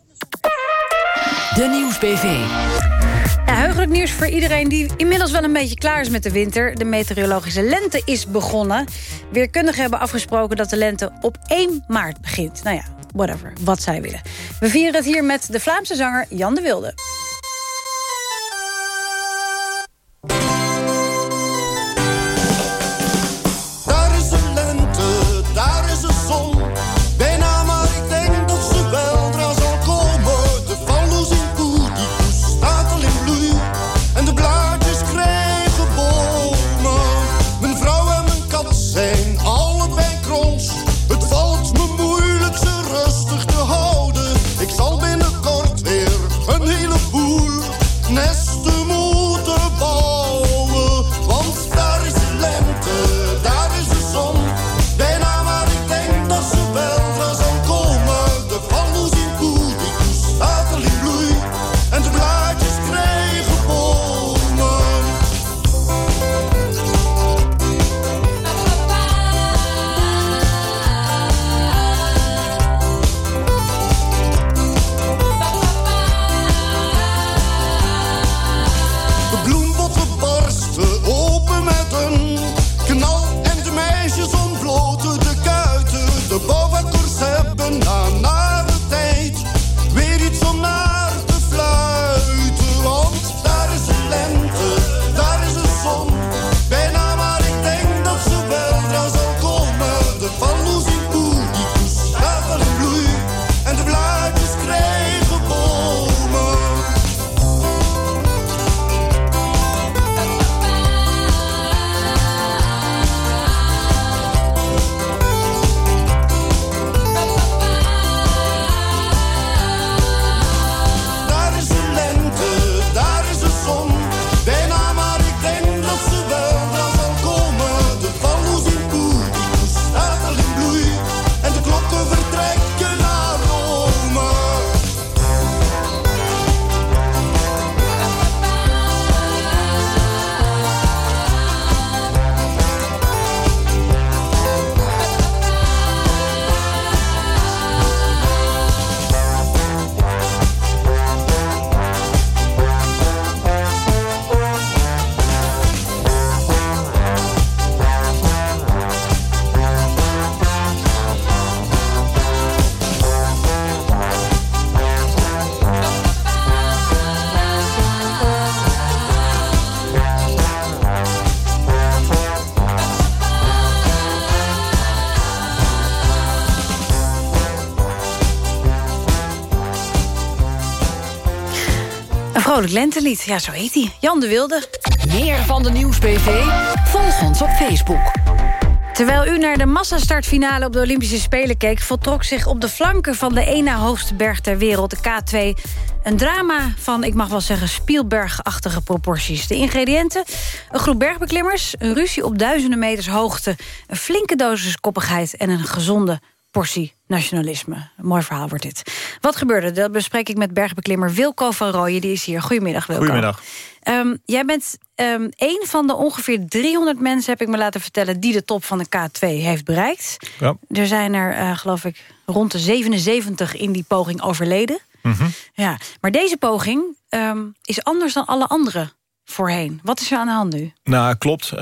De Nieuwsbv. Ja, heugelijk nieuws voor iedereen die inmiddels wel een beetje klaar is met de winter. De meteorologische lente is begonnen. Weerkundigen hebben afgesproken dat de lente op 1 maart begint. Nou ja, whatever, wat zij willen. We vieren het hier met de Vlaamse zanger Jan de Wilde. Vrolijk lentelied, ja, zo heet hij. Jan de Wilde. Meer van de Nieuwsbv? Volg ons op Facebook. Terwijl u naar de massastartfinale op de Olympische Spelen keek... voltrok zich op de flanken van de ene hoogste berg ter wereld, de K2... een drama van, ik mag wel zeggen, Spielberg-achtige proporties. De ingrediënten, een groep bergbeklimmers... een ruzie op duizenden meters hoogte... een flinke dosis koppigheid en een gezonde portie nationalisme. Een mooi verhaal wordt dit. Wat gebeurde? Dat bespreek ik met bergbeklimmer Wilco van Rooyen. Die is hier. Goedemiddag, Wilco. Goedemiddag. Um, jij bent um, een van de ongeveer 300 mensen, heb ik me laten vertellen... die de top van de K2 heeft bereikt. Ja. Er zijn er, uh, geloof ik, rond de 77 in die poging overleden. Mm -hmm. ja. Maar deze poging um, is anders dan alle andere voorheen. Wat is er aan de hand nu? Nou, klopt. Uh,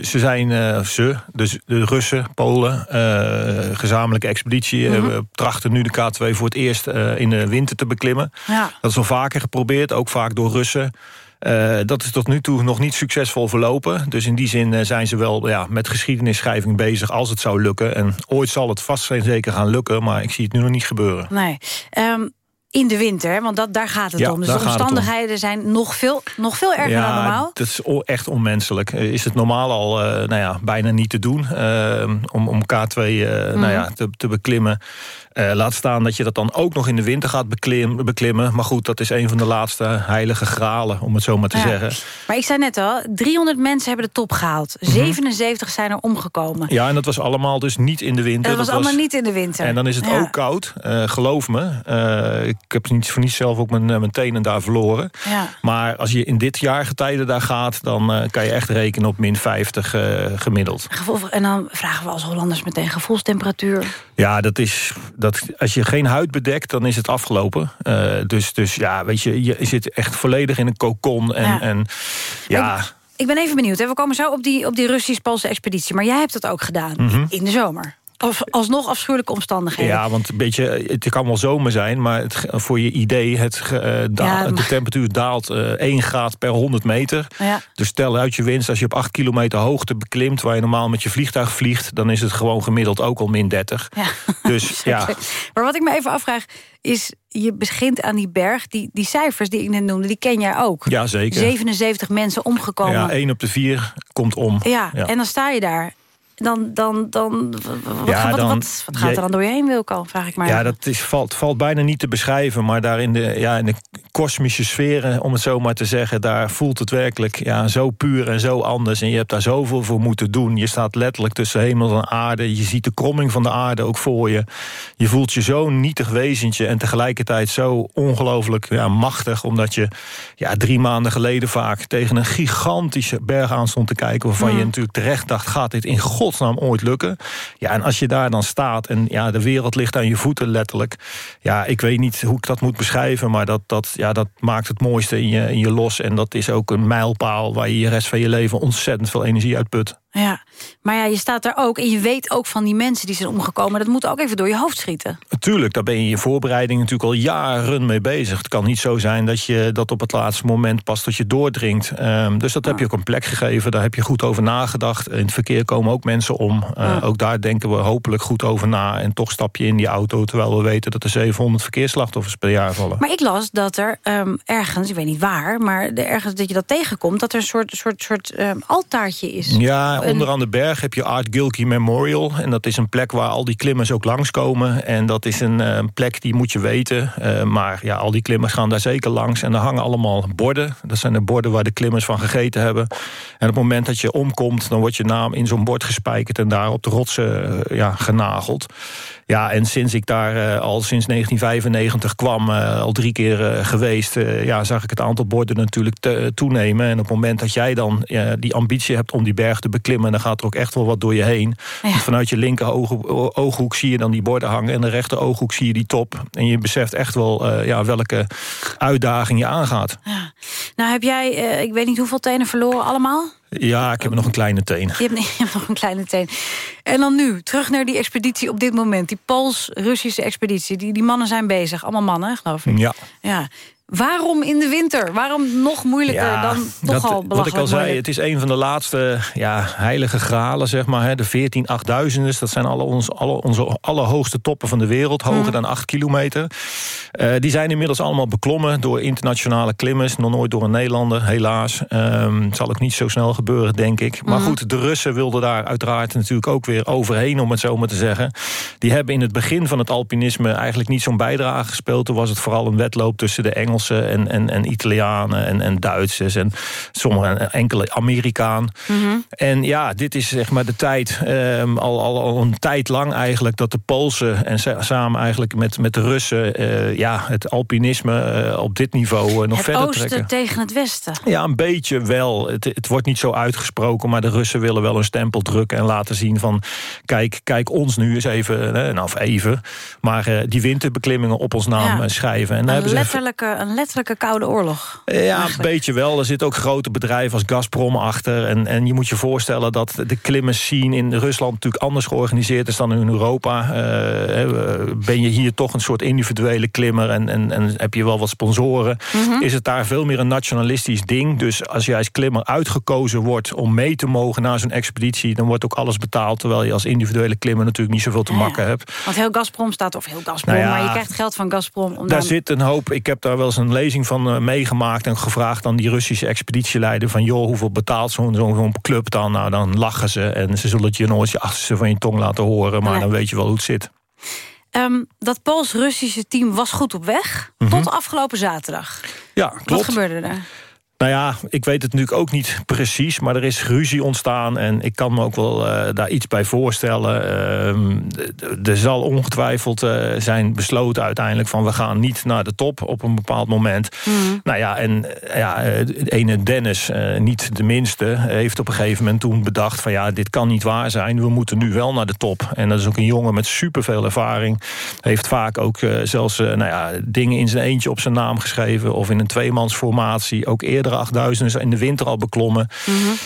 ze zijn, uh, ze, dus de Russen, Polen, uh, gezamenlijke expeditie... Mhm. Mm -hmm. trachten nu de K2 voor het eerst in de winter te beklimmen. Ja. Dat is al vaker geprobeerd, ook vaak door Russen. Uh, dat is tot nu toe nog niet succesvol verlopen. Dus in die zin zijn ze wel ja, met geschiedenisschrijving bezig als het zou lukken. En ooit zal het vast en zeker gaan lukken, maar ik zie het nu nog niet gebeuren. Nee. Um, in de winter, want dat, daar gaat het ja, om. Dus de omstandigheden zijn nog veel, nog veel erger ja, dan normaal. dat is echt onmenselijk. Is het normaal al uh, nou ja, bijna niet te doen uh, om, om K2 uh, mm. nou ja, te, te beklimmen. Laat staan dat je dat dan ook nog in de winter gaat beklim, beklimmen. Maar goed, dat is een van de laatste heilige gralen, om het zo maar te ja. zeggen. Maar ik zei net al, 300 mensen hebben de top gehaald. Mhm. 77 zijn er omgekomen. Ja, en dat was allemaal dus niet in de winter. Dat was allemaal was... niet in de winter. En dan is het ook koud, geloof me. Ik heb niet voor niets zelf ook mijn, mijn tenen daar verloren. Ja. Maar als je in dit jaargetijde daar gaat... dan uh, kan je echt rekenen op min 50 gemiddeld. Gevoel, en dan vragen we als Hollanders meteen gevoelstemperatuur. Ja, dat is... Dat, als je geen huid bedekt, dan is het afgelopen. Uh, dus, dus ja, weet je, je zit echt volledig in een kokon. En ja. en, ja. Ik, ik, ben even benieuwd. Hè? We komen zo op die, op die Russisch-Poolse expeditie. Maar jij hebt dat ook gedaan mm -hmm. in de zomer. Of alsnog afschuwelijke omstandigheden. Ja, want een beetje, het kan wel zomer zijn, maar het, voor je idee, het, uh, ja, de temperatuur daalt uh, 1 graad per 100 meter. Ja. Dus stel uit je winst, als je op 8 kilometer hoogte beklimt, waar je normaal met je vliegtuig vliegt, dan is het gewoon gemiddeld ook al min 30. Ja. Dus ja. Maar wat ik me even afvraag, is je begint aan die berg. Die, die cijfers die ik net noemde, die ken jij ook. Ja, zeker. 77 mensen omgekomen. Ja, 1 op de 4 komt om. Ja, ja. en dan sta je daar dan, dan, dan, wat, ja, wat, dan wat, wat, gaat er dan door je heen, Wilco? Vraag ik maar. Ja, dat is, valt, valt bijna niet te beschrijven. Maar daar in de, ja, in de kosmische sferen, om het zo maar te zeggen... daar voelt het werkelijk ja, zo puur en zo anders. En je hebt daar zoveel voor moeten doen. Je staat letterlijk tussen hemel en aarde. Je ziet de kromming van de aarde ook voor je. Je voelt je zo'n nietig wezentje... en tegelijkertijd zo ongelooflijk ja, machtig... omdat je ja, drie maanden geleden vaak tegen een gigantische berg aan stond te kijken... waarvan je natuurlijk terecht dacht, gaat dit in God godsnaam ooit lukken? Ja, en als je daar dan staat en ja, de wereld ligt aan je voeten letterlijk. Ja, ik weet niet hoe ik dat moet beschrijven... maar dat, dat, ja, dat maakt het mooiste in je, in je los. En dat is ook een mijlpaal waar je de rest van je leven... ontzettend veel energie uit put. Ja, maar ja, je staat daar ook en je weet ook van die mensen die zijn omgekomen. Dat moet ook even door je hoofd schieten. Natuurlijk, daar ben je in je voorbereiding natuurlijk al jaren mee bezig. Het kan niet zo zijn dat je dat op het laatste moment pas tot je doordringt. Um, dus dat ja. heb je ook een plek gegeven, daar heb je goed over nagedacht. In het verkeer komen ook mensen om. Uh, ja. Ook daar denken we hopelijk goed over na. En toch stap je in die auto, terwijl we weten dat er 700 verkeersslachtoffers per jaar vallen. Maar ik las dat er um, ergens, ik weet niet waar... maar ergens dat je dat tegenkomt, dat er een soort, soort, soort um, altaartje is. Ja, onderaan de berg heb je Art Gilkey Memorial. En dat is een plek waar al die klimmers ook langskomen. En dat is een uh, plek die moet je weten. Uh, maar ja, al die klimmers gaan daar zeker langs. En er hangen allemaal borden. Dat zijn de borden waar de klimmers van gegeten hebben. En op het moment dat je omkomt, dan wordt je naam in zo'n bord gespijkerd... en daar op de rotsen uh, ja, genageld. Ja, en sinds ik daar al sinds 1995 kwam, al drie keer geweest... ja, zag ik het aantal borden natuurlijk te, toenemen. En op het moment dat jij dan die ambitie hebt om die berg te beklimmen... dan gaat er ook echt wel wat door je heen. Ja. Vanuit je linker oog, ooghoek zie je dan die borden hangen... en de rechter ooghoek zie je die top. En je beseft echt wel ja, welke uitdaging je aangaat. Ja. Nou heb jij, ik weet niet hoeveel tenen verloren allemaal? Ja, ik heb nog een kleine teen. Je hebt, je hebt nog een kleine teen. En dan nu, terug naar die expeditie op dit moment. Die Pools-Russische expeditie. Die, die mannen zijn bezig. Allemaal mannen, geloof ik. Ja. ja. Waarom in de winter? Waarom nog moeilijker dan toch dat- al Wat belachelijk ik al zei, moeilijk? het is een van de laatste ja, heilige gralen, zeg maar. Hè, de 14 8000 dat zijn alle, ons, alle, onze allerhoogste toppen van de wereld. Hoger Mhm. dan 8 kilometer. Eh, die zijn inmiddels allemaal beklommen door internationale klimmers. Nog nooit door een Nederlander, helaas. Ehm, zal ook niet zo snel gebeuren, denk ik. Maar Mhm. goed, de Russen wilden daar uiteraard natuurlijk ook weer overheen... om het zo maar te zeggen. Die hebben in het begin van het alpinisme eigenlijk niet zo'n bijdrage gespeeld. Toen was het vooral een wedloop tussen de Engelsen en, en, en Italianen en, en Duitsers... en sommige enkele Amerikaan. Mhm. En ja, dit is zeg maar de tijd, ehm, al, al, al een tijd lang eigenlijk... dat de Poolsen en sa- samen eigenlijk met, met de Russen... eh, ja, het alpinisme eh, op dit niveau eh, nog het verder oosten trekken. tegen het westen. Ja, een beetje wel. Het, het wordt niet zo uitgesproken, maar de Russen willen wel een stempel drukken... en laten zien van, kijk, kijk ons nu eens even, nou of even... maar die winterbeklimmingen op ons naam Ja. schrijven. En daar Een hebben ze letterlijke, een letterlijke koude oorlog. ja, een beetje wel. Er zitten ook grote bedrijven als Gazprom achter. En, en je moet je voorstellen dat de klimmers scene in Rusland... natuurlijk anders georganiseerd is dan in Europa. Eh, eh, ben je hier toch een soort individuele klimmer... en, en, en heb je wel wat sponsoren... Mhm. is het daar veel meer een nationalistisch ding. Dus als jij als klimmer uitgekozen wordt om mee te mogen... naar zo'n expeditie, dan wordt ook alles betaald... terwijl je als individuele klimmer natuurlijk niet zoveel te makken hebt. Want heel Gazprom staat, of heel Gazprom, Nou ja, maar je krijgt geld van Gazprom. Om Daar dan... zit een hoop. Ik heb daar wel eens een lezing van eh, meegemaakt en gevraagd aan die Russische expeditieleider van joh, hoeveel betaalt zo'n zo'n club dan? Nou, dan lachen ze en ze zullen het je nooit je achterste van je tong laten horen, maar dan weet je wel hoe het zit. Ehm, dat Pools-Russische team was goed op weg. Mhm. Tot afgelopen zaterdag. Ja, klopt. Wat gebeurde er? Nou ja, ik weet het natuurlijk ook niet precies, maar er is ruzie ontstaan en ik kan me ook wel eh, daar iets bij voorstellen. Ehm, er zal ongetwijfeld eh, zijn besloten uiteindelijk van we gaan niet naar de top op een bepaald moment. Nou ja, en eh, ja, de ene Dennis, niet de minste, heeft op een gegeven moment toen bedacht van ja, dit kan niet waar zijn, we moeten nu wel naar de top. En dat is ook een jongen met superveel ervaring, heeft vaak ook zelfs nou ja, dingen in zijn eentje op zijn naam geschreven of in een tweemansformatie, ook eerdere 8000 in de winter al beklommen.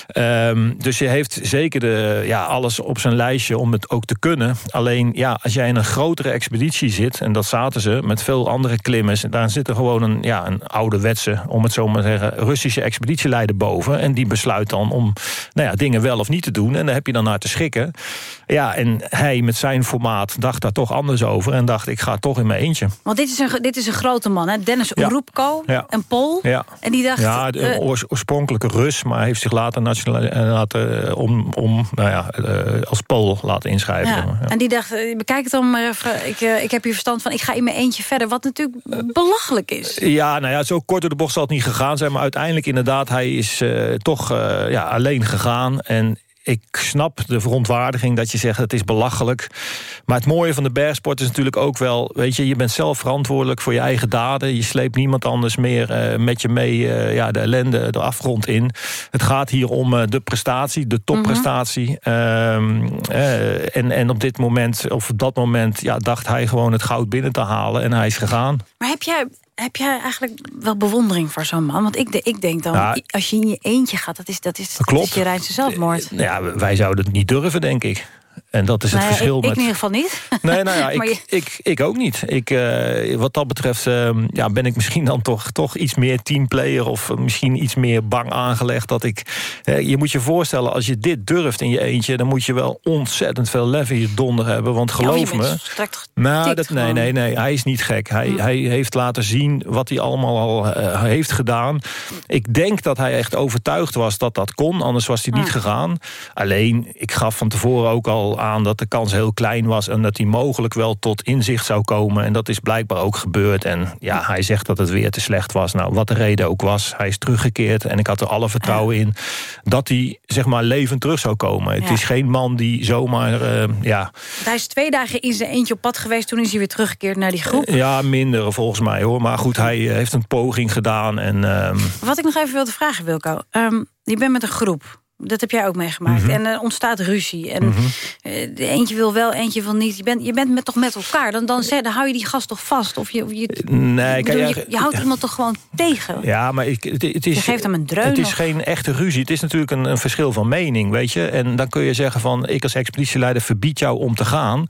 Ehm, dus je heeft zeker de, ja, alles op zijn lijstje om het ook te kunnen. Alleen ja, als jij in een grotere expeditie zit, en dat zaten ze met veel andere klimmers, daar zit er gewoon een, ja, een ouderwetse, om het zo maar te zeggen, Russische expeditieleider boven. En die besluit dan om nou ja, dingen wel of niet te doen. En daar heb je dan naar te schikken. Ja, en hij met zijn formaat dacht daar toch anders over en dacht, ik ga toch in mijn eentje. Want dit is een, dit is een grote man, hè? Dennis Ja. Oerupko, Ja. een Pool. Ja. En die dacht... Ja, oors- oorspronkelijke Rus, maar heeft zich later, nationaal, eh, laten, eh, om, om, nou ja, als Pool laten inschrijven. ja. En die dacht, bekijk het dan maar even. Ik, ik heb hier verstand van, ik ga in mijn eentje verder. Wat natuurlijk belachelijk is. Ja, nou ja, zo kort door de bocht zal het niet gegaan zijn. Maar uiteindelijk inderdaad, hij is toch ja, alleen gegaan. En ik snap de verontwaardiging dat je zegt het is belachelijk. Maar het mooie van de bergsport is natuurlijk ook wel... weet je, je bent zelf verantwoordelijk voor je eigen daden. Je sleept niemand anders meer eh, met je mee eh, ja, de ellende, de afgrond in. Het gaat hier om eh, de prestatie, de topprestatie. Ehm, eh, en, en op dit moment, of op dat moment... Ja, dacht hij gewoon het goud binnen te halen en hij is gegaan. Maar heb jij, heb jij eigenlijk wel bewondering voor zo'n man? Want ik, de- ik denk dan, als je in je eentje gaat... dat is, dat is, dat klopt. is je Rijnse zelfmoord. Ja, wij zouden het niet durven, denk ik. En dat is het Nou ja, verschil ik, ik met... in ieder geval niet. Nee, nou ja, ik, je- ik, ik ook niet. Ik, eh, wat dat betreft ehm, ja, ben ik misschien dan toch, toch iets meer teamplayer... of misschien iets meer bang aangelegd. Dat ik, je moet je voorstellen, als je dit durft in je eentje... dan moet je wel ontzettend veel lef in je donder hebben. Want je geloof me... Nou, dat, nee, nee, nee, hij is niet gek. Hij, hij heeft laten zien wat hij allemaal al eh, heeft gedaan. Ik denk dat hij echt overtuigd was dat dat kon, anders was hij niet gegaan. Alleen, ik gaf van tevoren ook al aan dat de kans heel klein was... en dat hij mogelijk wel tot inzicht zou komen. En dat is blijkbaar ook gebeurd. En ja, hij zegt dat het weer te slecht was. Nou, wat de reden ook was, hij is teruggekeerd... en ik had er alle vertrouwen in dat hij, zeg maar, levend terug zou komen. Het is geen man die zomaar, eh, ja... Hij is twee dagen in zijn eentje op pad geweest... toen is hij weer teruggekeerd naar die groep. Ja, minder volgens mij hoor. Maar goed, hij eh, heeft een poging gedaan. En, ehm, Wat ik nog even wilde vragen, Wilco. Ehm, je bent met een groep. Dat heb jij ook meegemaakt. Mhm. En er ontstaat ruzie. En Mhm. eh, de eentje wil wel, eentje wil niet. Je bent, je bent met, toch met elkaar. Dan, dan, zeg- dan hou je die gast toch vast? Of je, of je, Nee, bedoel, je, je houdt iemand toch gewoon tegen? Ja, maar ik, het, het is, Je geeft hem een dreun Het is of- geen echte ruzie. Het is natuurlijk een, een verschil van mening, weet je. En dan kun je zeggen van, ik als expeditieleider verbied jou om te gaan.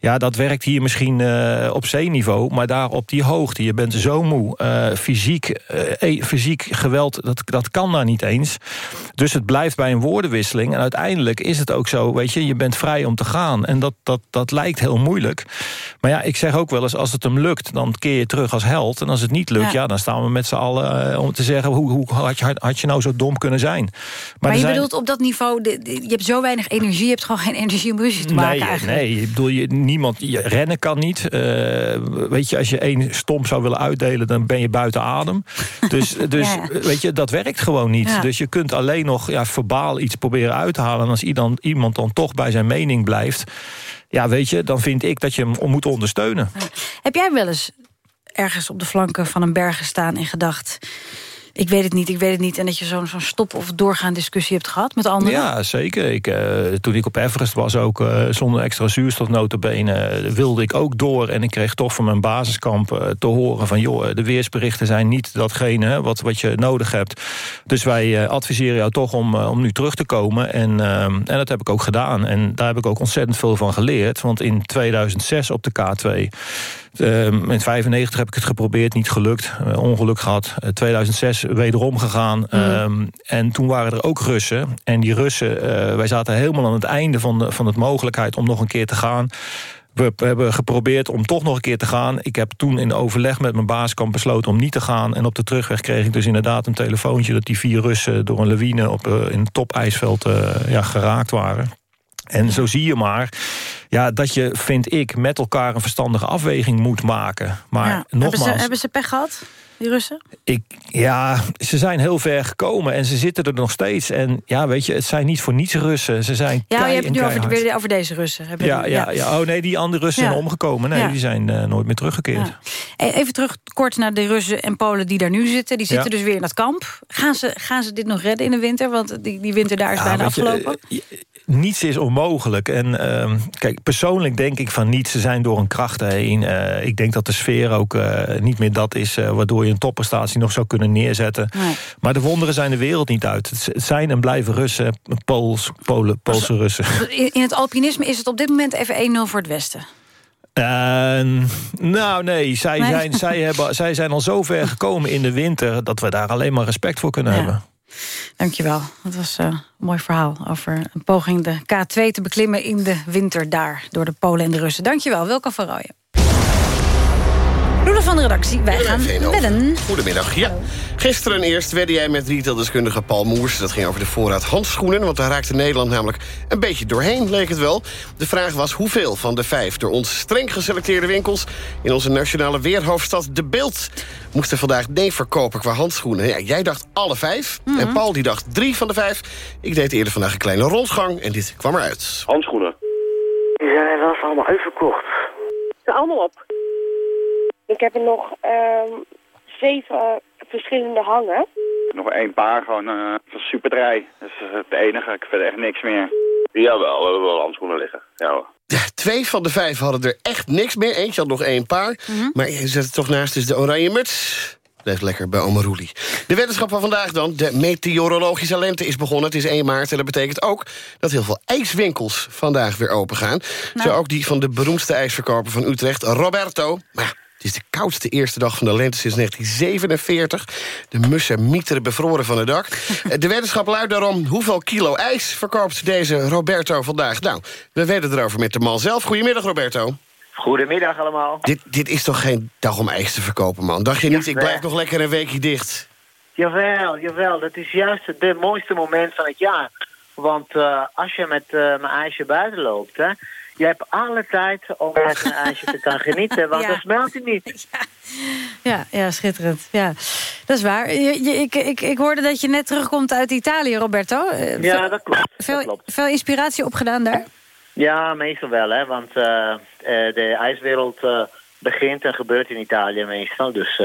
Ja, dat werkt hier misschien eh, op zeeniveau, maar daar op die hoogte. Je bent zo moe. Eh, fysiek, eh, eh, fysiek geweld, dat, dat kan daar niet eens. Dus het blijft bij een woordenwisseling. En uiteindelijk is het ook zo, weet je, je bent vrij om te gaan. En dat, dat, dat lijkt heel moeilijk. Maar ja, ik zeg ook wel eens, als het hem lukt, dan keer je terug als held. En als het niet lukt, Ja. ja, dan staan we met z'n allen eh, om te zeggen... hoe, hoe had, je, had je nou zo dom kunnen zijn? Maar, je zijn- bedoelt op dat niveau, de- de- je hebt zo weinig energie... je hebt gewoon geen energie om ruzie te maken Nee, eigenlijk. nee, ik bedoel, je, niemand, je, rennen kan niet. Eh, weet je, als je één stomp zou willen uitdelen, dan ben je buiten adem. Dus, dus Ja, ja. weet je, dat werkt gewoon niet. Dus je kunt alleen nog ja, iets proberen uit te halen. En als iemand, iemand dan toch bij zijn mening blijft... ja, weet je, dan vind ik dat je hem moet ondersteunen. Heb jij wel eens ergens op de flanken van een berg gestaan en gedacht... ik weet het niet, ik weet het niet... en dat je zo'n stop- of doorgaan discussie hebt gehad met anderen? Ja, zeker. Ik, eh, toen ik op Everest was, ook eh, zonder extra zuurstof notabene, eh, wilde ik ook door. En ik kreeg toch van mijn basiskamp te horen van... joh, de weersberichten zijn niet datgene wat, wat je nodig hebt. Dus wij adviseren jou toch om, om nu terug te komen. En, eh, en dat heb ik ook gedaan. En daar heb ik ook ontzettend veel van geleerd. Want in 2006 op de K2... Uh, in 95 heb ik het geprobeerd, niet gelukt. Eh, ongeluk gehad. Eh, 2006 wederom gegaan. Ehm, en toen waren er ook Russen. En die Russen, eh, wij zaten helemaal aan het einde van de, van het mogelijkheid om nog een keer te gaan. We we hebben geprobeerd om toch nog een keer te gaan. Ik heb toen in overleg met mijn baaskamp besloten om niet te gaan. En op de terugweg kreeg ik dus inderdaad een telefoontje... dat die vier Russen door een lawine op, eh, in het topijsveld eh, ja, geraakt waren. En zo zie je maar ja, dat je, vind ik, met elkaar een verstandige afweging moet maken. Maar Ja. Hebben, nogmaals, ze, hebben ze pech gehad, die Russen? ik, ja, ze zijn heel ver gekomen en ze zitten er nog steeds. En ja, weet je, het zijn niet voor niets Russen. Ze zijn Ja, je hebt het nu over, weer over deze Russen. Ja, ja, ja. Oh nee, die andere Russen Ja. zijn omgekomen. Nee, die zijn eh, nooit meer teruggekeerd. E- Even terug kort naar de Russen en Polen die daar nu zitten. Die zitten dus weer in dat kamp. Gaan ze, gaan ze dit nog redden in de winter? Want die, die winter daar is bijna je, afgelopen. eh, niets is onmogelijk. En ehm, kijk, persoonlijk denk ik van niet. Ze zijn door een krachten heen. Eh, ik denk dat de sfeer ook eh, niet meer dat is... eh, waardoor je een topprestatie nog zou kunnen neerzetten. Maar de wonderen zijn de wereld niet uit. Het zijn en blijven Russen, Pools, Polen, Poolse Russen. In, het alpinisme is het op dit moment even 1-0 voor het Westen. Nou nee, zij, Nee? Zijn, zij, hebben, zij zijn al zo ver gekomen in de winter... dat we daar alleen maar respect voor kunnen hebben. Dankjewel. Dat was eh, een mooi verhaal over een poging de K2 te beklimmen in de winter daar. Door de Polen en de Russen. Dankjewel, Wilco van Rooyen. Roelof van de redactie, wij gaan wedden. Goedemiddag. Ja. Gisteren eerst wedde jij met retaildeskundige Paul Moers. Dat ging over de voorraad handschoenen, want daar raakte Nederland namelijk een beetje doorheen, leek het wel. De vraag was hoeveel van de vijf door ons streng geselecteerde winkels... in onze nationale weerhoofdstad De Beeld moesten vandaag nee verkopen qua handschoenen. Ja, jij dacht alle vijf en Paul die dacht drie van de vijf. Ik deed eerder vandaag een kleine rondgang en dit kwam eruit. Handschoenen. Die zijn helaas allemaal uitverkocht. allemaal op. Ik heb er nog ehm, zeven eh, verschillende hangen. Nog één paar, gewoon eh van Superdrij. Dat is het enige, ik vind echt niks meer. Jawel, we hebben wel handschoenen liggen. Ja hoor. Twee van de vijf hadden er echt niks meer. Eentje had nog één paar. Maar je zet het toch naast, dus de oranje muts. Blijft lekker bij oma Roelie. De wetenschap van vandaag dan. De meteorologische lente is begonnen. Het is 1 maart en dat betekent ook dat heel veel ijswinkels vandaag weer open gaan. Zo ook die van de beroemdste ijsverkoper van Utrecht, Roberto. Maar ja, het is de koudste eerste dag van de lente sinds 1947. De mussen mieteren bevroren van het dak. Eh, De wetenschap luidt daarom hoeveel kilo ijs verkoopt deze Roberto vandaag. Nou, we weten erover met de man zelf. Goedemiddag, Roberto. Goedemiddag allemaal. Dit, dit is toch geen dag om ijs te verkopen, man? Dacht je niet, ik blijf nog lekker een weekje dicht? Jawel, jawel. Dat is juist het de mooiste moment van het jaar. Want eh, als je met eh, mijn ijsje buiten loopt, hè, je hebt alle tijd om uit een ijsje te gaan genieten, want Ja. dan smelt hij niet. Ja, ja, schitterend. Ja, dat is waar. Je, je- ik, ik, ik hoorde dat je net terugkomt uit Italië, Roberto. Eh, Ja, veel- dat klopt. Veel, Dat klopt. veel inspiratie opgedaan daar? Ja, meestal wel, hè, want eh, eh, de ijswereld begint en gebeurt in Italië meestal. Dus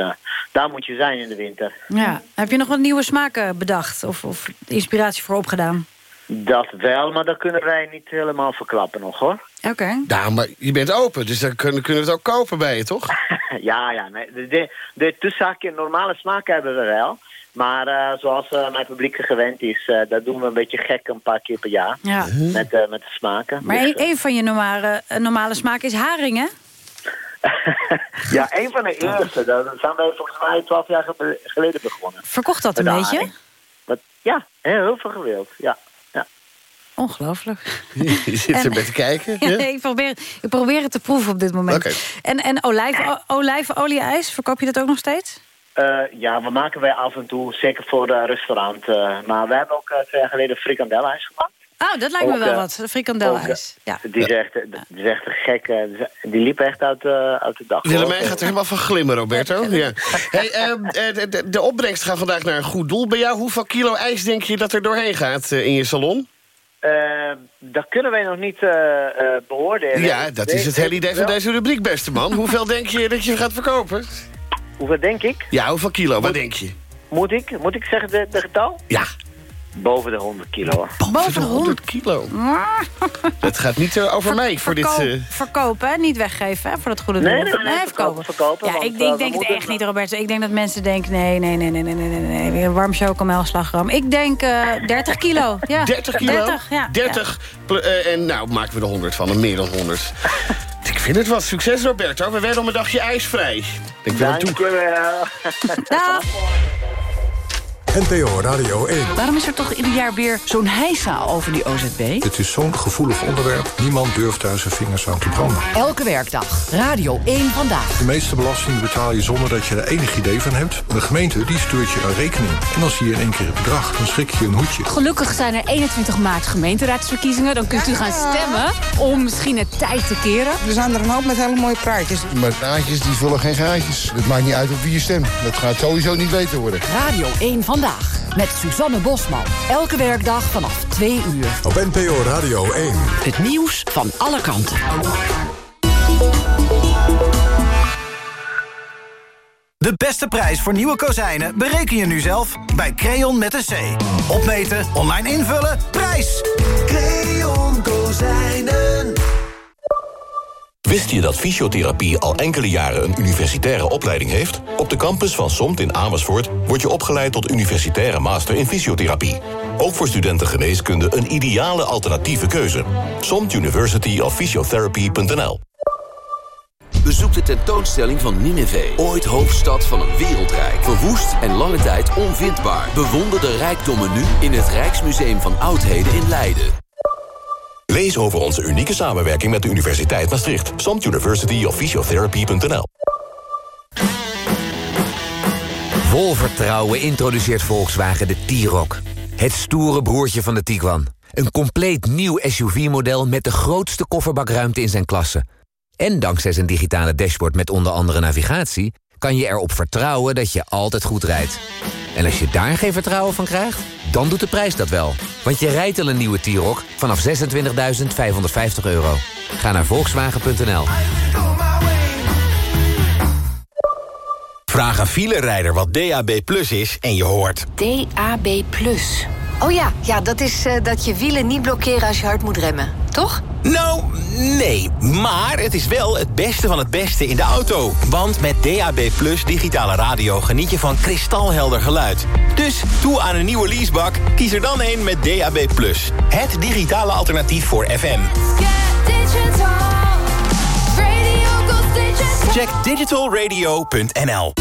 daar moet je zijn in de winter. Ja. Heb je nog wat nieuwe smaken bedacht? Of, of inspiratie voor opgedaan? Dat wel, maar dat kunnen wij niet helemaal verklappen nog, hoor. Oké. Ja, maar je bent open, dus dan kunnen, kunnen we het ook kopen bij je, toch? ja, ja. Nee, de, de, de normale smaak hebben we wel. Maar eh, zoals eh, mijn publiek gewend is, eh, dat doen we een beetje gek een paar keer per jaar. Ja. Met, eh, met de smaken. Maar Dus, een, een van je normale, normale smaak is haring, hè? ja, een van de eerste. Dat zijn wij volgens mij twaalf jaar ge- geleden begonnen. Verkocht dat een beetje? haring. Ja, heel veel gewild. Ja. Ongelooflijk. Je zit erbij te kijken. Ja, Ja? nee, ik, probeer, ik probeer het te proeven op dit moment. En, en olijf, olijfolie-ijs, verkoop je dat ook nog steeds? Eh, ja, we maken wij af en toe, zeker voor de restaurant. eh, maar we hebben ook eh, twee jaar geleden frikandelijs gemaakt. Oh, dat lijkt me wel eh, wat. De frikandelijs. Ja. Die is echt, die is echt gekke. Die liep echt uit, eh, uit de dag. Willemijn gaat er helemaal van glimmen, Roberto. Ja. Hey, ehm, eh, de, de, opbrengst gaat vandaag naar een goed doel bij jou. Hoeveel kilo ijs denk je dat er doorheen gaat eh, in je salon? Eh, dat kunnen wij nog niet eh, beoordelen. Ja, dat is het hele idee van deze rubriek, beste man. Hoeveel denk je dat je gaat verkopen? Hoeveel denk ik? Ja, hoeveel kilo? Wat denk je? Moet ik, moet ik zeggen de, de getal? Ja. Boven de 100 kilo. Boven de 100 kilo. Het gaat niet eh, over mij voor dit... Uh... Verkopen, niet weggeven hè? voor dat goede doel. Nee, nee, nee, nee verkopen. verkopen. ja, ik, ik, denk, eh, het echt niet, Roberto. Ik denk dat mensen denken, nee, nee, nee, nee, nee, nee, nee. Weer warm chocomel, slagroom. Ik denk uh, 30 kilo. Ja. 30 kilo? 30, ja. 30 en nou, maken we er 100 van, meer dan 100. ik vind het wel succes, Roberto. We werden om een dagje ijsvrij. Ik wil Dank toe. je wel. NPO Radio 1. Waarom is er toch ieder jaar weer zo'n heisa over die OZB? Het is zo'n gevoelig onderwerp. Niemand durft daar zijn vingers aan te branden. Elke werkdag. Radio 1 Vandaag. De meeste belasting betaal je zonder dat je er enig idee van hebt. De gemeente die stuurt je een rekening. En dan zie je in één keer het bedrag. Dan schrik je een hoedje. Gelukkig zijn er 21 maart gemeenteraadsverkiezingen. Dan kunt u gaan stemmen om misschien het tijd te keren. Er zijn er een hoop met hele mooie praatjes. Maar praatjes die vullen geen gaatjes. Het maakt niet uit op wie je stemt. Dat gaat sowieso niet weten worden. Radio 1 Vandaag. Met Suzanne Bosman. Elke werkdag vanaf 2 uur. Op NPO Radio 1. Het nieuws van alle kanten. De beste prijs voor nieuwe kozijnen bereken je nu zelf bij Creon met een C. Opmeten, online invullen, prijs! Creon Kozijnen. Wist je dat fysiotherapie al enkele jaren een universitaire opleiding heeft? Op de campus van SOMT in Amersfoort word je opgeleid tot universitaire master in fysiotherapie. Ook voor studenten geneeskunde een ideale alternatieve keuze. SOMT University of Physiotherapy.nl Bezoek de tentoonstelling van Nineveh, ooit hoofdstad van een wereldrijk. Verwoest en lange tijd onvindbaar. Bewonder de rijkdommen nu in het Rijksmuseum van Oudheden in Leiden. Lees over onze unieke samenwerking met de Universiteit Maastricht. SOMT University of Physiotherapy.nl Vol vertrouwen introduceert Volkswagen de T-Roc. Het stoere broertje van de Tiguan. Een compleet nieuw SUV-model met de grootste kofferbakruimte in zijn klasse. En dankzij zijn digitale dashboard met onder andere navigatie... kan je erop vertrouwen dat je altijd goed rijdt. En als je daar geen vertrouwen van krijgt, dan doet de prijs dat wel. Want je rijdt al een nieuwe T-Roc vanaf 26.550 euro. Ga naar Volkswagen.nl. Vraag een filerijder wat DAB Plus is en je hoort... DAB+. Oh ja, ja dat is eh, dat je wielen niet blokkeren als je hard moet remmen, toch? Nou, nee, maar het is wel het beste van het beste in de auto. Want met DAB Plus digitale radio geniet je van kristalhelder geluid. Dus toe aan een nieuwe leasebak, kies er dan een met DAB Plus. Het digitale alternatief voor FM. Check digitalradio.nl